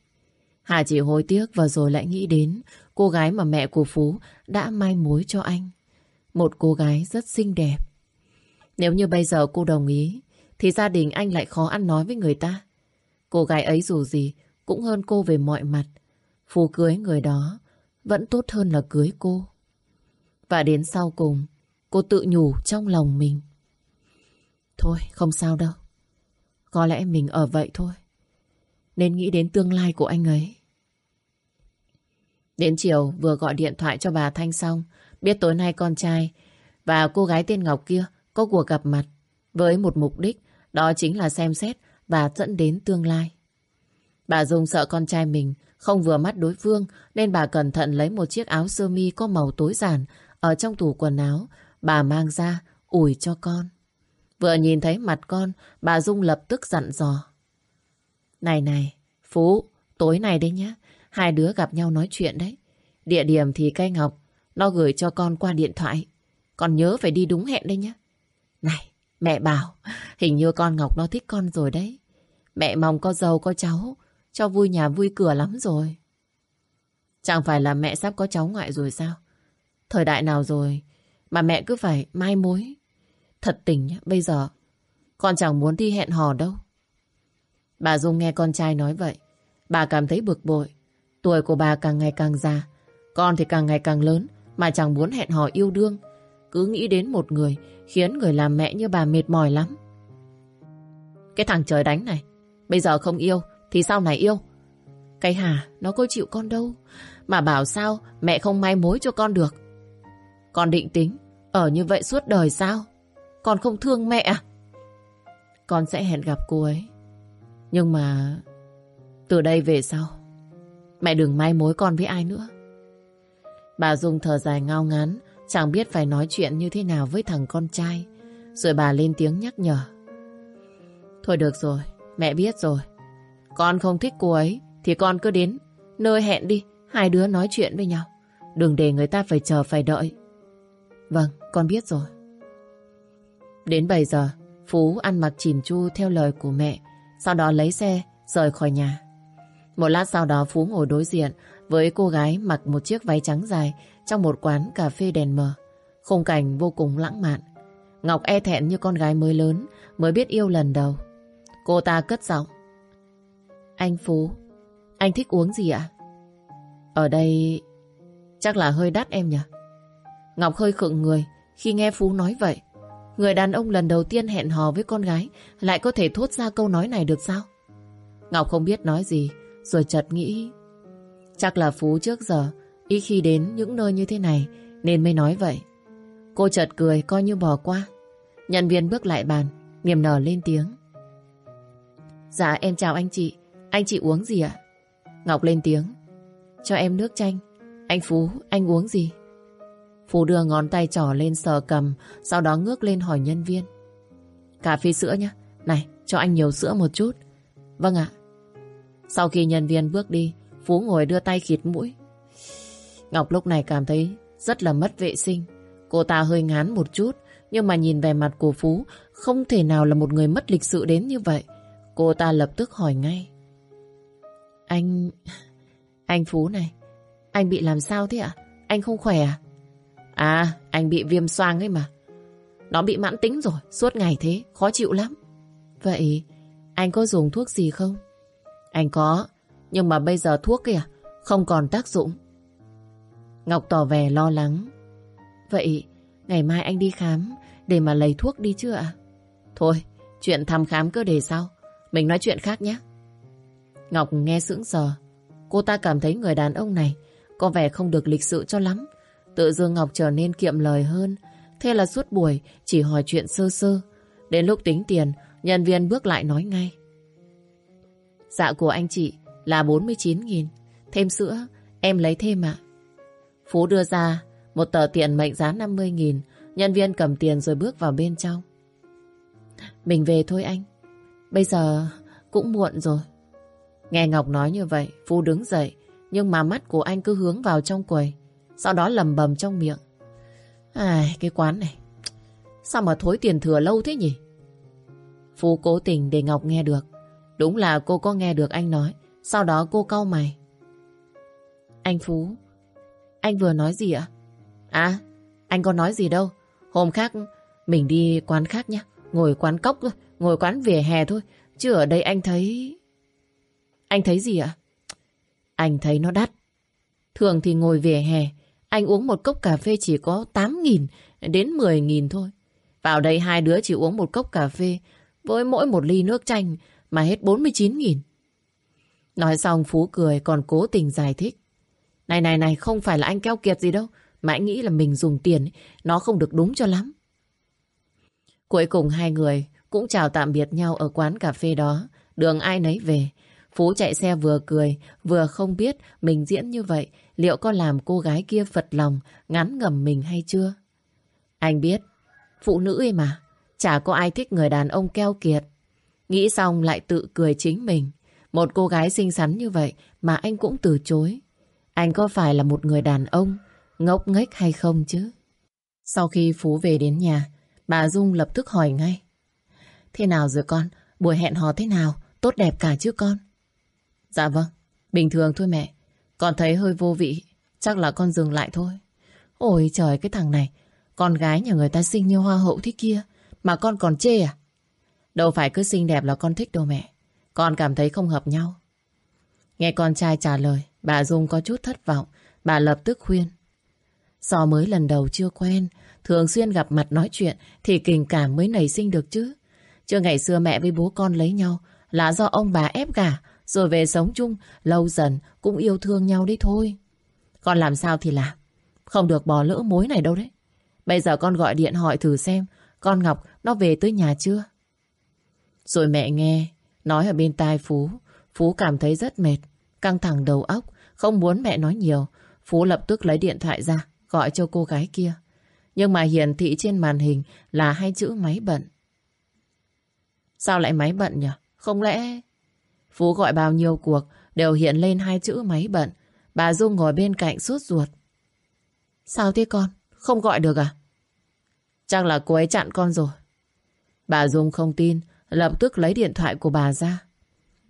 Hà chỉ hối tiếc và rồi lại nghĩ đến cô gái mà mẹ của Phú đã mai mối cho anh. Một cô gái rất xinh đẹp. Nếu như bây giờ cô đồng ý thì gia đình anh lại khó ăn nói với người ta. Cô gái ấy dù gì cũng hơn cô về mọi mặt. phù cưới người đó vẫn tốt hơn là cưới cô. Và đến sau cùng, cô tự nhủ trong lòng mình. Thôi, không sao đâu. Có lẽ mình ở vậy thôi. Nên nghĩ đến tương lai của anh ấy. Đến chiều vừa gọi điện thoại cho bà Thanh xong, biết tối nay con trai và cô gái tên Ngọc kia có cuộc gặp mặt với một mục đích, đó chính là xem xét và dẫn đến tương lai. Bà Dung sợ con trai mình không vừa mắt đối phương nên bà cẩn thận lấy một chiếc áo sơ mi có màu tối giản ở trong tủ quần áo, bà mang ra ủi cho con. Vừa nhìn thấy mặt con, bà Dung lập tức dặn dò. Này này, Phú, tối nay đấy nhá, hai đứa gặp nhau nói chuyện đấy. Địa điểm thì cây ngọc, nó gửi cho con qua điện thoại. Con nhớ phải đi đúng hẹn đấy nhá. Này, mẹ bảo, hình như con Ngọc nó thích con rồi đấy. Mẹ mong có giàu có cháu, cho vui nhà vui cửa lắm rồi. Chẳng phải là mẹ sắp có cháu ngoại rồi sao? Thời đại nào rồi mà mẹ cứ phải mai mối. Thật tình nhá, bây giờ con chẳng muốn đi hẹn hò đâu. Bà Dung nghe con trai nói vậy. Bà cảm thấy bực bội. Tuổi của bà càng ngày càng già. Con thì càng ngày càng lớn mà chẳng muốn hẹn hò yêu đương. Cứ nghĩ đến một người, khiến người làm mẹ như bà mệt mỏi lắm. Cái thằng trời đánh này, bây giờ không yêu, thì sau này yêu. Cái Hà, nó có chịu con đâu. Mà bảo sao mẹ không may mối cho con được. Con định tính, ở như vậy suốt đời sao? Con không thương mẹ à? Con sẽ hẹn gặp cô ấy. Nhưng mà, từ đây về sau, mẹ đừng may mối con với ai nữa. Bà Dung thở dài ngao ngán chẳng biết phải nói chuyện như thế nào với thằng con trai. Rồi bà lên tiếng nhắc nhở. Thôi được rồi, mẹ biết rồi. Con không thích cô ấy thì con cứ đến nơi hẹn đi, hai đứa nói chuyện với nhau. Đừng để người ta phải chờ phải đợi. Vâng, con biết rồi. Đến 7 giờ, Phú ăn mặc chỉn chu theo lời của mẹ, sau đó lấy xe rời khỏi nhà. Một lát sau đó Phú ngồi đối diện với cô gái mặc một chiếc váy trắng dài trong một quán cà phê đèn mờ. Khung cảnh vô cùng lãng mạn. Ngọc e thẹn như con gái mới lớn, mới biết yêu lần đầu. Cô ta cất giọng. Anh Phú, anh thích uống gì ạ? Ở đây chắc là hơi đắt em nhỉ? Ngọc hơi khựng người khi nghe Phú nói vậy. Người đàn ông lần đầu tiên hẹn hò với con gái lại có thể thốt ra câu nói này được sao? Ngọc không biết nói gì, rồi chợt nghĩ. Chắc là Phú trước giờ ít khi đến những nơi như thế này nên mới nói vậy. Cô chợt cười coi như bỏ qua. Nhân viên bước lại bàn, niềm nở lên tiếng. Dạ em chào anh chị, anh chị uống gì ạ? Ngọc lên tiếng. Cho em nước chanh. Anh Phú, anh uống gì? Phú đưa ngón tay trỏ lên sờ cầm, sau đó ngước lên hỏi nhân viên. Cà phê sữa nhé. Này, cho anh nhiều sữa một chút. Vâng ạ. Sau khi nhân viên bước đi, Phú ngồi đưa tay khịt mũi. Ngọc lúc này cảm thấy rất là mất vệ sinh. Cô ta hơi ngán một chút, nhưng mà nhìn về mặt của Phú, không thể nào là một người mất lịch sự đến như vậy. Cô ta lập tức hỏi ngay. Anh... Anh Phú này, anh bị làm sao thế ạ? Anh không khỏe à? À, anh bị viêm xoang ấy mà. Nó bị mãn tính rồi, suốt ngày thế, khó chịu lắm. Vậy, anh có dùng thuốc gì không? Anh có, nhưng mà bây giờ thuốc kìa, à, không còn tác dụng. Ngọc tỏ vẻ lo lắng. Vậy, ngày mai anh đi khám để mà lấy thuốc đi chưa ạ? Thôi, chuyện thăm khám cứ để sau. Mình nói chuyện khác nhé. Ngọc nghe sững sờ. Cô ta cảm thấy người đàn ông này có vẻ không được lịch sự cho lắm. Tự dưng Ngọc trở nên kiệm lời hơn. Thế là suốt buổi chỉ hỏi chuyện sơ sơ. Đến lúc tính tiền, nhân viên bước lại nói ngay. Dạ của anh chị là 49.000. Thêm sữa, em lấy thêm ạ. Phú đưa ra một tờ tiền mệnh giá 50.000. Nhân viên cầm tiền rồi bước vào bên trong. Mình về thôi anh. Bây giờ cũng muộn rồi. Nghe Ngọc nói như vậy, Phú đứng dậy, nhưng mà mắt của anh cứ hướng vào trong quầy. Sau đó lầm bầm trong miệng. Ai, cái quán này, sao mà thối tiền thừa lâu thế nhỉ? Phú cố tình để Ngọc nghe được. Đúng là cô có nghe được anh nói. Sau đó cô cau mày. Anh Phú, anh vừa nói gì ạ? À, anh có nói gì đâu. Hôm khác mình đi quán khác nhé. Ngồi quán cốc thôi, ngồi quán vỉa hè thôi. Chứ ở đây anh thấy... Anh thấy gì ạ? Anh thấy nó đắt. Thường thì ngồi vỉa hè, anh uống một cốc cà phê chỉ có 8.000 đến 10.000 thôi. Vào đây hai đứa chỉ uống một cốc cà phê với mỗi một ly nước chanh mà hết 49.000. Nói xong Phú cười còn cố tình giải thích. Này này này không phải là anh keo kiệt gì đâu mà anh nghĩ là mình dùng tiền nó không được đúng cho lắm. Cuối cùng hai người cũng chào tạm biệt nhau ở quán cà phê đó. Đường ai nấy về. Phú chạy xe vừa cười, vừa không biết mình diễn như vậy liệu có làm cô gái kia phật lòng, ngắn ngầm mình hay chưa. Anh biết, phụ nữ ấy mà, chả có ai thích người đàn ông keo kiệt. Nghĩ xong lại tự cười chính mình. Một cô gái xinh xắn như vậy mà anh cũng từ chối. Anh có phải là một người đàn ông ngốc nghếch hay không chứ? Sau khi Phú về đến nhà, bà Dung lập tức hỏi ngay. Thế nào rồi con? Buổi hẹn hò thế nào? Tốt đẹp cả chứ con? Dạ vâng, bình thường thôi mẹ. Con thấy hơi vô vị, chắc là con dừng lại thôi. Ôi trời cái thằng này, con gái nhà người ta xinh như hoa hậu thế kia, mà con còn chê à? Đâu phải cứ xinh đẹp là con thích đâu mẹ. Con cảm thấy không hợp nhau. Nghe con trai trả lời, bà Dung có chút thất vọng. Bà lập tức khuyên. Do mới lần đầu chưa quen, thường xuyên gặp mặt nói chuyện thì tình cảm mới nảy sinh được chứ. Chưa ngày xưa mẹ với bố con lấy nhau là do ông bà ép gả rồi về sống chung, lâu dần cũng yêu thương nhau đấy thôi. Con làm sao thì làm. Không được bỏ lỡ mối này đâu đấy. Bây giờ con gọi điện hỏi thử xem con Ngọc nó về tới nhà chưa. Rồi mẹ nghe, nói ở bên tai Phú. Phú cảm thấy rất mệt, căng thẳng đầu óc, không muốn mẹ nói nhiều. Phú lập tức lấy điện thoại ra, gọi cho cô gái kia. Nhưng mà hiển thị trên màn hình là hai chữ máy bận. Sao lại máy bận nhỉ? Không lẽ... Phú gọi bao nhiêu cuộc đều hiện lên hai chữ máy bận. Bà Dung ngồi bên cạnh suốt ruột. Sao thế con? Không gọi được à? Chắc là cô ấy chặn con rồi. Bà Dung không tin, lập tức lấy điện thoại của bà ra.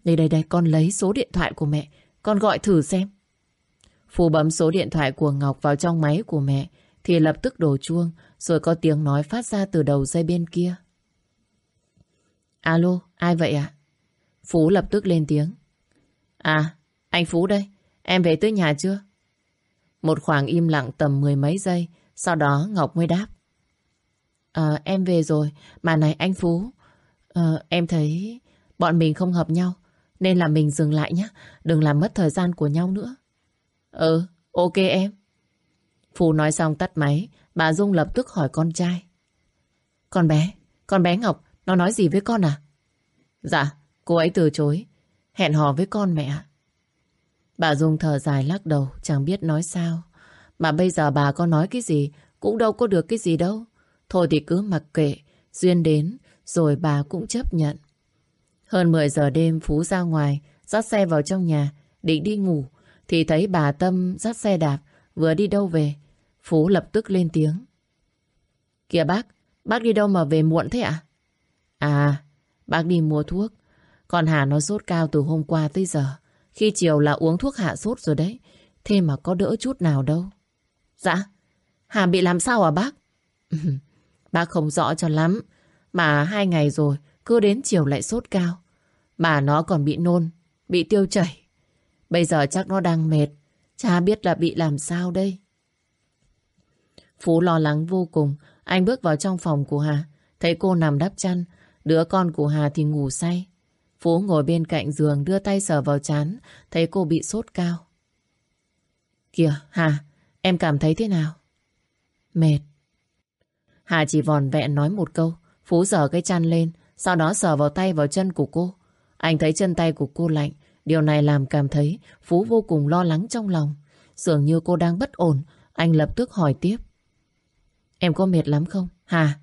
Đây đây đây, con lấy số điện thoại của mẹ. Con gọi thử xem. Phú bấm số điện thoại của Ngọc vào trong máy của mẹ thì lập tức đổ chuông rồi có tiếng nói phát ra từ đầu dây bên kia. Alo, ai vậy ạ? Phú lập tức lên tiếng. À, anh Phú đây. Em về tới nhà chưa? Một khoảng im lặng tầm mười mấy giây. Sau đó Ngọc mới đáp. À, em về rồi. Mà này anh Phú. À, em thấy bọn mình không hợp nhau. Nên là mình dừng lại nhé. Đừng làm mất thời gian của nhau nữa. Ừ, ok em. Phú nói xong tắt máy. Bà Dung lập tức hỏi con trai. Con bé, con bé Ngọc, nó nói gì với con à? Dạ, Cô ấy từ chối. Hẹn hò với con mẹ. Bà Dung thở dài lắc đầu, chẳng biết nói sao. Mà bây giờ bà có nói cái gì, cũng đâu có được cái gì đâu. Thôi thì cứ mặc kệ, duyên đến, rồi bà cũng chấp nhận. Hơn 10 giờ đêm Phú ra ngoài, dắt xe vào trong nhà, định đi ngủ, thì thấy bà Tâm dắt xe đạp, vừa đi đâu về. Phú lập tức lên tiếng. Kìa bác, bác đi đâu mà về muộn thế ạ? À? à, bác đi mua thuốc, còn Hà nó sốt cao từ hôm qua tới giờ. Khi chiều là uống thuốc hạ sốt rồi đấy. Thế mà có đỡ chút nào đâu. Dạ, Hà bị làm sao à bác? bác không rõ cho lắm. Mà hai ngày rồi, cứ đến chiều lại sốt cao. Mà nó còn bị nôn, bị tiêu chảy. Bây giờ chắc nó đang mệt. Cha biết là bị làm sao đây. Phú lo lắng vô cùng. Anh bước vào trong phòng của Hà. Thấy cô nằm đắp chăn. Đứa con của Hà thì ngủ say. Phú ngồi bên cạnh giường đưa tay sờ vào chán, thấy cô bị sốt cao. Kìa, Hà, em cảm thấy thế nào? Mệt. Hà chỉ vòn vẹn nói một câu, Phú dở cái chăn lên, sau đó sờ vào tay vào chân của cô. Anh thấy chân tay của cô lạnh, điều này làm cảm thấy Phú vô cùng lo lắng trong lòng. Dường như cô đang bất ổn, anh lập tức hỏi tiếp. Em có mệt lắm không, Hà?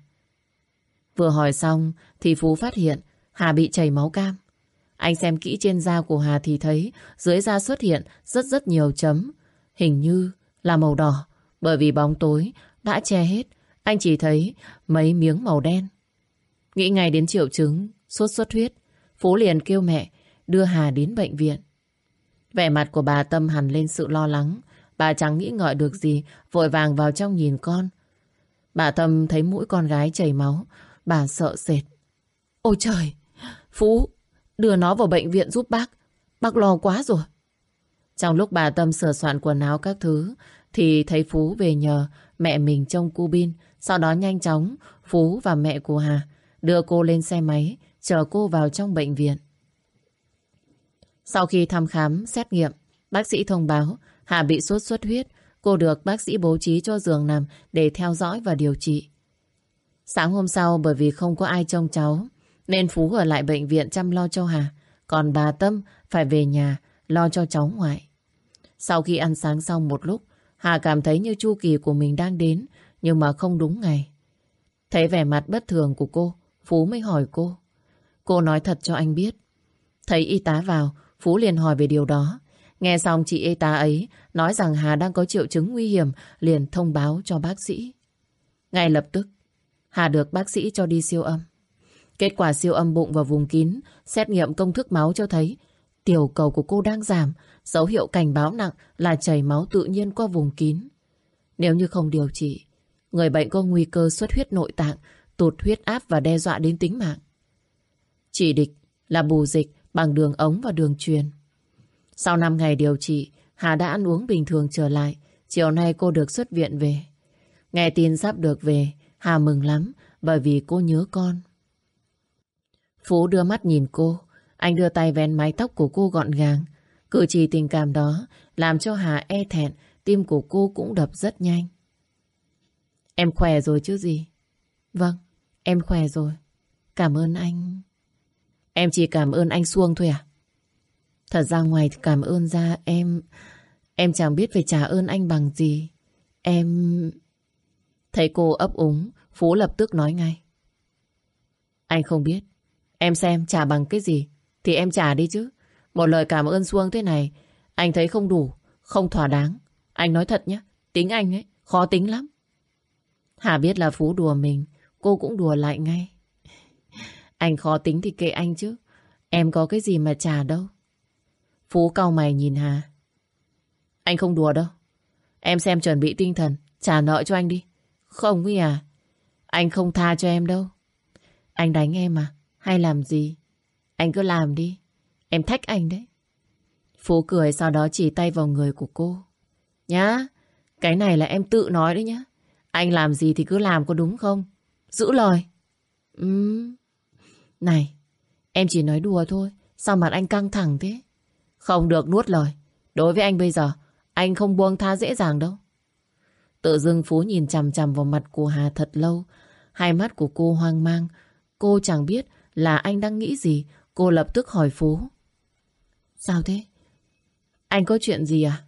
Vừa hỏi xong thì Phú phát hiện Hà bị chảy máu cam. Anh xem kỹ trên da của Hà thì thấy dưới da xuất hiện rất rất nhiều chấm. Hình như là màu đỏ bởi vì bóng tối đã che hết. Anh chỉ thấy mấy miếng màu đen. Nghĩ ngay đến triệu chứng sốt xuất huyết. Phú liền kêu mẹ đưa Hà đến bệnh viện. Vẻ mặt của bà Tâm hẳn lên sự lo lắng. Bà chẳng nghĩ ngợi được gì, vội vàng vào trong nhìn con. Bà Tâm thấy mũi con gái chảy máu, bà sợ sệt. Ôi trời, Phú, Đưa nó vào bệnh viện giúp bác. Bác lo quá rồi. Trong lúc bà Tâm sửa soạn quần áo các thứ, thì thấy Phú về nhờ mẹ mình trông cu bin. Sau đó nhanh chóng, Phú và mẹ của Hà đưa cô lên xe máy, chờ cô vào trong bệnh viện. Sau khi thăm khám, xét nghiệm, bác sĩ thông báo Hà bị sốt xuất huyết. Cô được bác sĩ bố trí cho giường nằm để theo dõi và điều trị. Sáng hôm sau bởi vì không có ai trông cháu, nên Phú ở lại bệnh viện chăm lo cho Hà. Còn bà Tâm phải về nhà lo cho cháu ngoại. Sau khi ăn sáng xong một lúc, Hà cảm thấy như chu kỳ của mình đang đến, nhưng mà không đúng ngày. Thấy vẻ mặt bất thường của cô, Phú mới hỏi cô. Cô nói thật cho anh biết. Thấy y tá vào, Phú liền hỏi về điều đó. Nghe xong chị y tá ấy nói rằng Hà đang có triệu chứng nguy hiểm, liền thông báo cho bác sĩ. Ngay lập tức, Hà được bác sĩ cho đi siêu âm. Kết quả siêu âm bụng và vùng kín, xét nghiệm công thức máu cho thấy tiểu cầu của cô đang giảm, dấu hiệu cảnh báo nặng là chảy máu tự nhiên qua vùng kín. Nếu như không điều trị, người bệnh có nguy cơ xuất huyết nội tạng, tụt huyết áp và đe dọa đến tính mạng. Chỉ địch là bù dịch bằng đường ống và đường truyền. Sau 5 ngày điều trị, Hà đã ăn uống bình thường trở lại. Chiều nay cô được xuất viện về. Nghe tin sắp được về, Hà mừng lắm bởi vì cô nhớ con. Phú đưa mắt nhìn cô. Anh đưa tay vén mái tóc của cô gọn gàng. Cử chỉ tình cảm đó làm cho Hà e thẹn, tim của cô cũng đập rất nhanh. Em khỏe rồi chứ gì? Vâng, em khỏe rồi. Cảm ơn anh. Em chỉ cảm ơn anh Xuông thôi à? Thật ra ngoài cảm ơn ra em... Em chẳng biết phải trả ơn anh bằng gì. Em... Thấy cô ấp úng, Phú lập tức nói ngay. Anh không biết. Em xem trả bằng cái gì thì em trả đi chứ. Một lời cảm ơn Xuông thế này anh thấy không đủ, không thỏa đáng. Anh nói thật nhé, tính anh ấy khó tính lắm. Hà biết là Phú đùa mình, cô cũng đùa lại ngay. Anh khó tính thì kệ anh chứ. Em có cái gì mà trả đâu. Phú cau mày nhìn Hà. Anh không đùa đâu. Em xem chuẩn bị tinh thần, trả nợ cho anh đi. Không ý à? Anh không tha cho em đâu. Anh đánh em à? Hay làm gì? Anh cứ làm đi. Em thách anh đấy. Phú cười sau đó chỉ tay vào người của cô. Nhá, cái này là em tự nói đấy nhá. Anh làm gì thì cứ làm có đúng không? Giữ lời. Ừm. Này, em chỉ nói đùa thôi. Sao mặt anh căng thẳng thế? Không được nuốt lời. Đối với anh bây giờ, anh không buông tha dễ dàng đâu. Tự dưng Phú nhìn chằm chằm vào mặt của Hà thật lâu. Hai mắt của cô hoang mang. Cô chẳng biết là anh đang nghĩ gì. Cô lập tức hỏi Phú. Sao thế? Anh có chuyện gì à?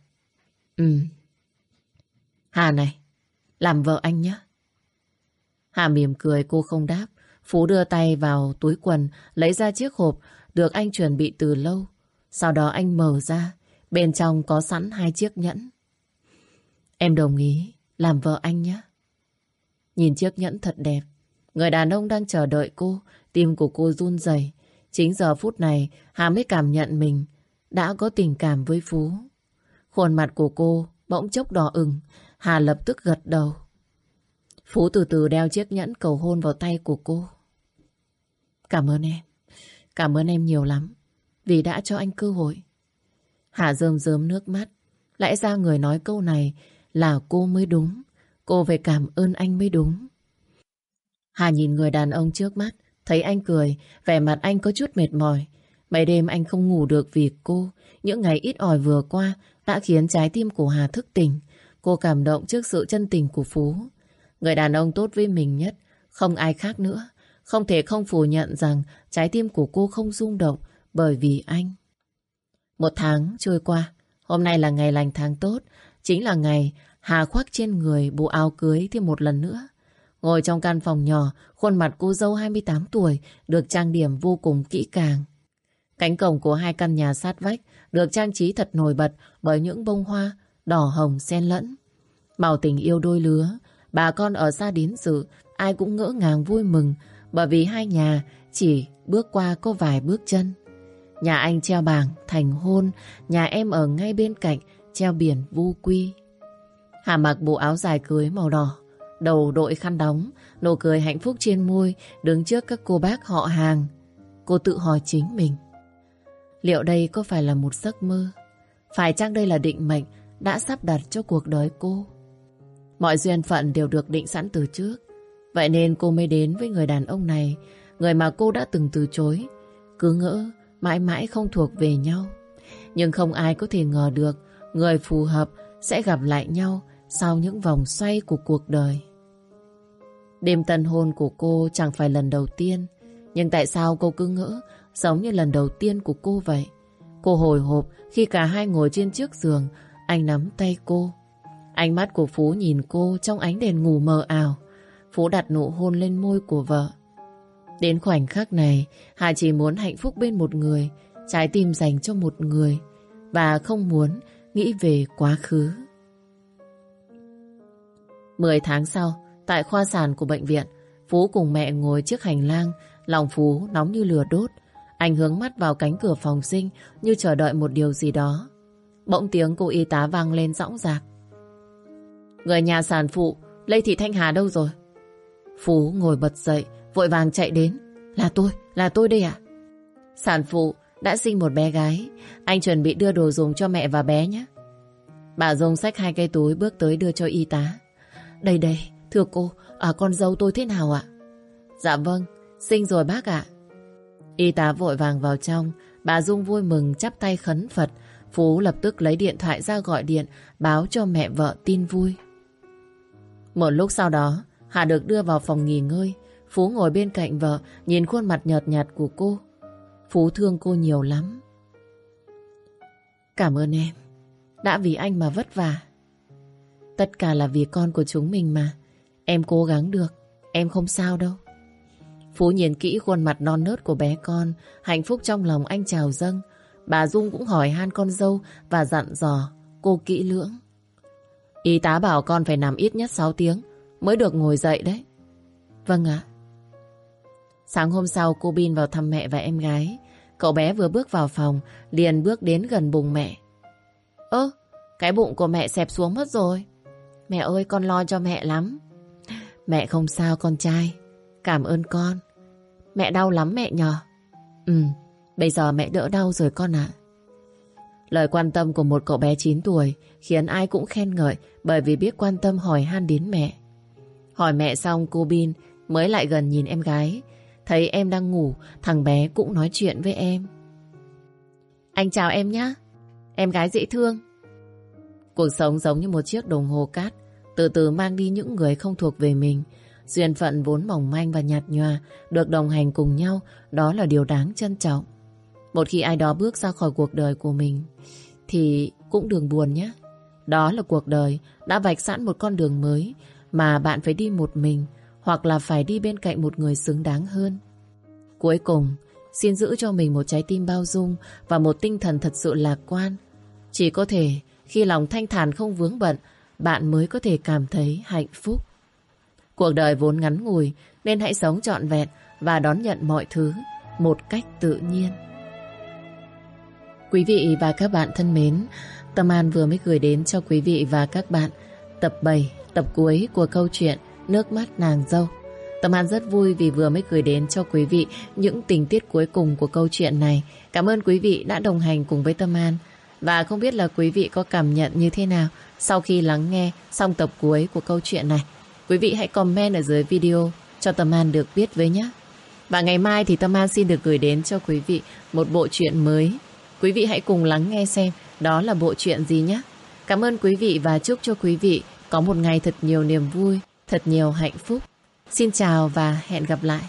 Ừ. Hà này, làm vợ anh nhé. Hà mỉm cười cô không đáp. Phú đưa tay vào túi quần, lấy ra chiếc hộp được anh chuẩn bị từ lâu. Sau đó anh mở ra, bên trong có sẵn hai chiếc nhẫn. Em đồng ý làm vợ anh nhé. Nhìn chiếc nhẫn thật đẹp, người đàn ông đang chờ đợi cô, tim của cô run rẩy. Chính giờ phút này, Hà mới cảm nhận mình đã có tình cảm với Phú. Khuôn mặt của cô bỗng chốc đỏ ửng, Hà lập tức gật đầu. Phú từ từ đeo chiếc nhẫn cầu hôn vào tay của cô. Cảm ơn em. Cảm ơn em nhiều lắm. Vì đã cho anh cơ hội. Hà rơm rớm nước mắt. Lẽ ra người nói câu này là cô mới đúng. Cô phải cảm ơn anh mới đúng. Hà nhìn người đàn ông trước mắt. Thấy anh cười, vẻ mặt anh có chút mệt mỏi. Mấy đêm anh không ngủ được vì cô. Những ngày ít ỏi vừa qua đã khiến trái tim của Hà thức tỉnh. Cô cảm động trước sự chân tình của Phú. Người đàn ông tốt với mình nhất, không ai khác nữa. Không thể không phủ nhận rằng trái tim của cô không rung động bởi vì anh. Một tháng trôi qua, hôm nay là ngày lành tháng tốt, chính là ngày Hà khoác trên người bộ áo cưới thêm một lần nữa. Ngồi trong căn phòng nhỏ, khuôn mặt cô dâu 28 tuổi được trang điểm vô cùng kỹ càng. Cánh cổng của hai căn nhà sát vách được trang trí thật nổi bật bởi những bông hoa đỏ hồng xen lẫn. Màu tình yêu đôi lứa, bà con ở xa đến dự, ai cũng ngỡ ngàng vui mừng bởi vì hai nhà chỉ bước qua có vài bước chân. Nhà anh treo bảng thành hôn, nhà em ở ngay bên cạnh treo biển vu quy. Hà mặc bộ áo dài cưới màu đỏ, đầu đội khăn đóng, nụ cười hạnh phúc trên môi, đứng trước các cô bác họ hàng. Cô tự hỏi chính mình. Liệu đây có phải là một giấc mơ? Phải chăng đây là định mệnh đã sắp đặt cho cuộc đời cô? Mọi duyên phận đều được định sẵn từ trước. Vậy nên cô mới đến với người đàn ông này, người mà cô đã từng từ chối. Cứ ngỡ mãi mãi không thuộc về nhau. Nhưng không ai có thể ngờ được người phù hợp sẽ gặp lại nhau sau những vòng xoay của cuộc đời. Đêm tân hôn của cô chẳng phải lần đầu tiên, nhưng tại sao cô cứ ngỡ giống như lần đầu tiên của cô vậy. Cô hồi hộp khi cả hai ngồi trên chiếc giường, anh nắm tay cô. Ánh mắt của Phú nhìn cô trong ánh đèn ngủ mờ ảo. Phú đặt nụ hôn lên môi của vợ. Đến khoảnh khắc này, Hà chỉ muốn hạnh phúc bên một người, trái tim dành cho một người, và không muốn nghĩ về quá khứ. Mười tháng sau, tại khoa sản của bệnh viện, Phú cùng mẹ ngồi trước hành lang, lòng Phú nóng như lửa đốt. Anh hướng mắt vào cánh cửa phòng sinh như chờ đợi một điều gì đó. Bỗng tiếng cô y tá vang lên rõng rạc. Người nhà sản phụ, Lê Thị Thanh Hà đâu rồi? Phú ngồi bật dậy, vội vàng chạy đến. Là tôi, là tôi đây ạ. Sản phụ đã sinh một bé gái. Anh chuẩn bị đưa đồ dùng cho mẹ và bé nhé. Bà Dung xách hai cây túi bước tới đưa cho y tá. Đây đây, thưa cô, à, con dâu tôi thế nào ạ? Dạ vâng, sinh rồi bác ạ. Y tá vội vàng vào trong, bà Dung vui mừng chắp tay khấn Phật. Phú lập tức lấy điện thoại ra gọi điện, báo cho mẹ vợ tin vui. Một lúc sau đó, Hà được đưa vào phòng nghỉ ngơi. Phú ngồi bên cạnh vợ, nhìn khuôn mặt nhợt nhạt của cô. Phú thương cô nhiều lắm. Cảm ơn em, đã vì anh mà vất vả. Tất cả là vì con của chúng mình mà. Em cố gắng được, em không sao đâu. Phú nhìn kỹ khuôn mặt non nớt của bé con, hạnh phúc trong lòng anh chào dâng. Bà Dung cũng hỏi han con dâu và dặn dò cô kỹ lưỡng. Y tá bảo con phải nằm ít nhất 6 tiếng mới được ngồi dậy đấy. Vâng ạ. Sáng hôm sau cô Bin vào thăm mẹ và em gái. Cậu bé vừa bước vào phòng, liền bước đến gần bụng mẹ. Ơ, cái bụng của mẹ xẹp xuống mất rồi. Mẹ ơi, con lo cho mẹ lắm. Mẹ không sao con trai. Cảm ơn con. Mẹ đau lắm mẹ nhỏ. Ừ, bây giờ mẹ đỡ đau rồi con ạ. Lời quan tâm của một cậu bé 9 tuổi khiến ai cũng khen ngợi bởi vì biết quan tâm hỏi han đến mẹ. Hỏi mẹ xong cô Bin mới lại gần nhìn em gái. Thấy em đang ngủ, thằng bé cũng nói chuyện với em. Anh chào em nhé. Em gái dễ thương. Cuộc sống giống như một chiếc đồng hồ cát, từ từ mang đi những người không thuộc về mình. Duyên phận vốn mỏng manh và nhạt nhòa, được đồng hành cùng nhau, đó là điều đáng trân trọng. Một khi ai đó bước ra khỏi cuộc đời của mình, thì cũng đừng buồn nhé. Đó là cuộc đời đã vạch sẵn một con đường mới mà bạn phải đi một mình hoặc là phải đi bên cạnh một người xứng đáng hơn. Cuối cùng, xin giữ cho mình một trái tim bao dung và một tinh thần thật sự lạc quan. Chỉ có thể khi lòng thanh thản không vướng bận, bạn mới có thể cảm thấy hạnh phúc. Cuộc đời vốn ngắn ngủi nên hãy sống trọn vẹn và đón nhận mọi thứ một cách tự nhiên. Quý vị và các bạn thân mến, Tâm An vừa mới gửi đến cho quý vị và các bạn tập 7, tập cuối của câu chuyện Nước mắt nàng dâu. Tâm An rất vui vì vừa mới gửi đến cho quý vị những tình tiết cuối cùng của câu chuyện này. Cảm ơn quý vị đã đồng hành cùng với Tâm An. Và không biết là quý vị có cảm nhận như thế nào sau khi lắng nghe xong tập cuối của câu chuyện này. Quý vị hãy comment ở dưới video cho Tâm An được biết với nhé. Và ngày mai thì Tâm An xin được gửi đến cho quý vị một bộ truyện mới. Quý vị hãy cùng lắng nghe xem đó là bộ truyện gì nhé. Cảm ơn quý vị và chúc cho quý vị có một ngày thật nhiều niềm vui, thật nhiều hạnh phúc. Xin chào và hẹn gặp lại.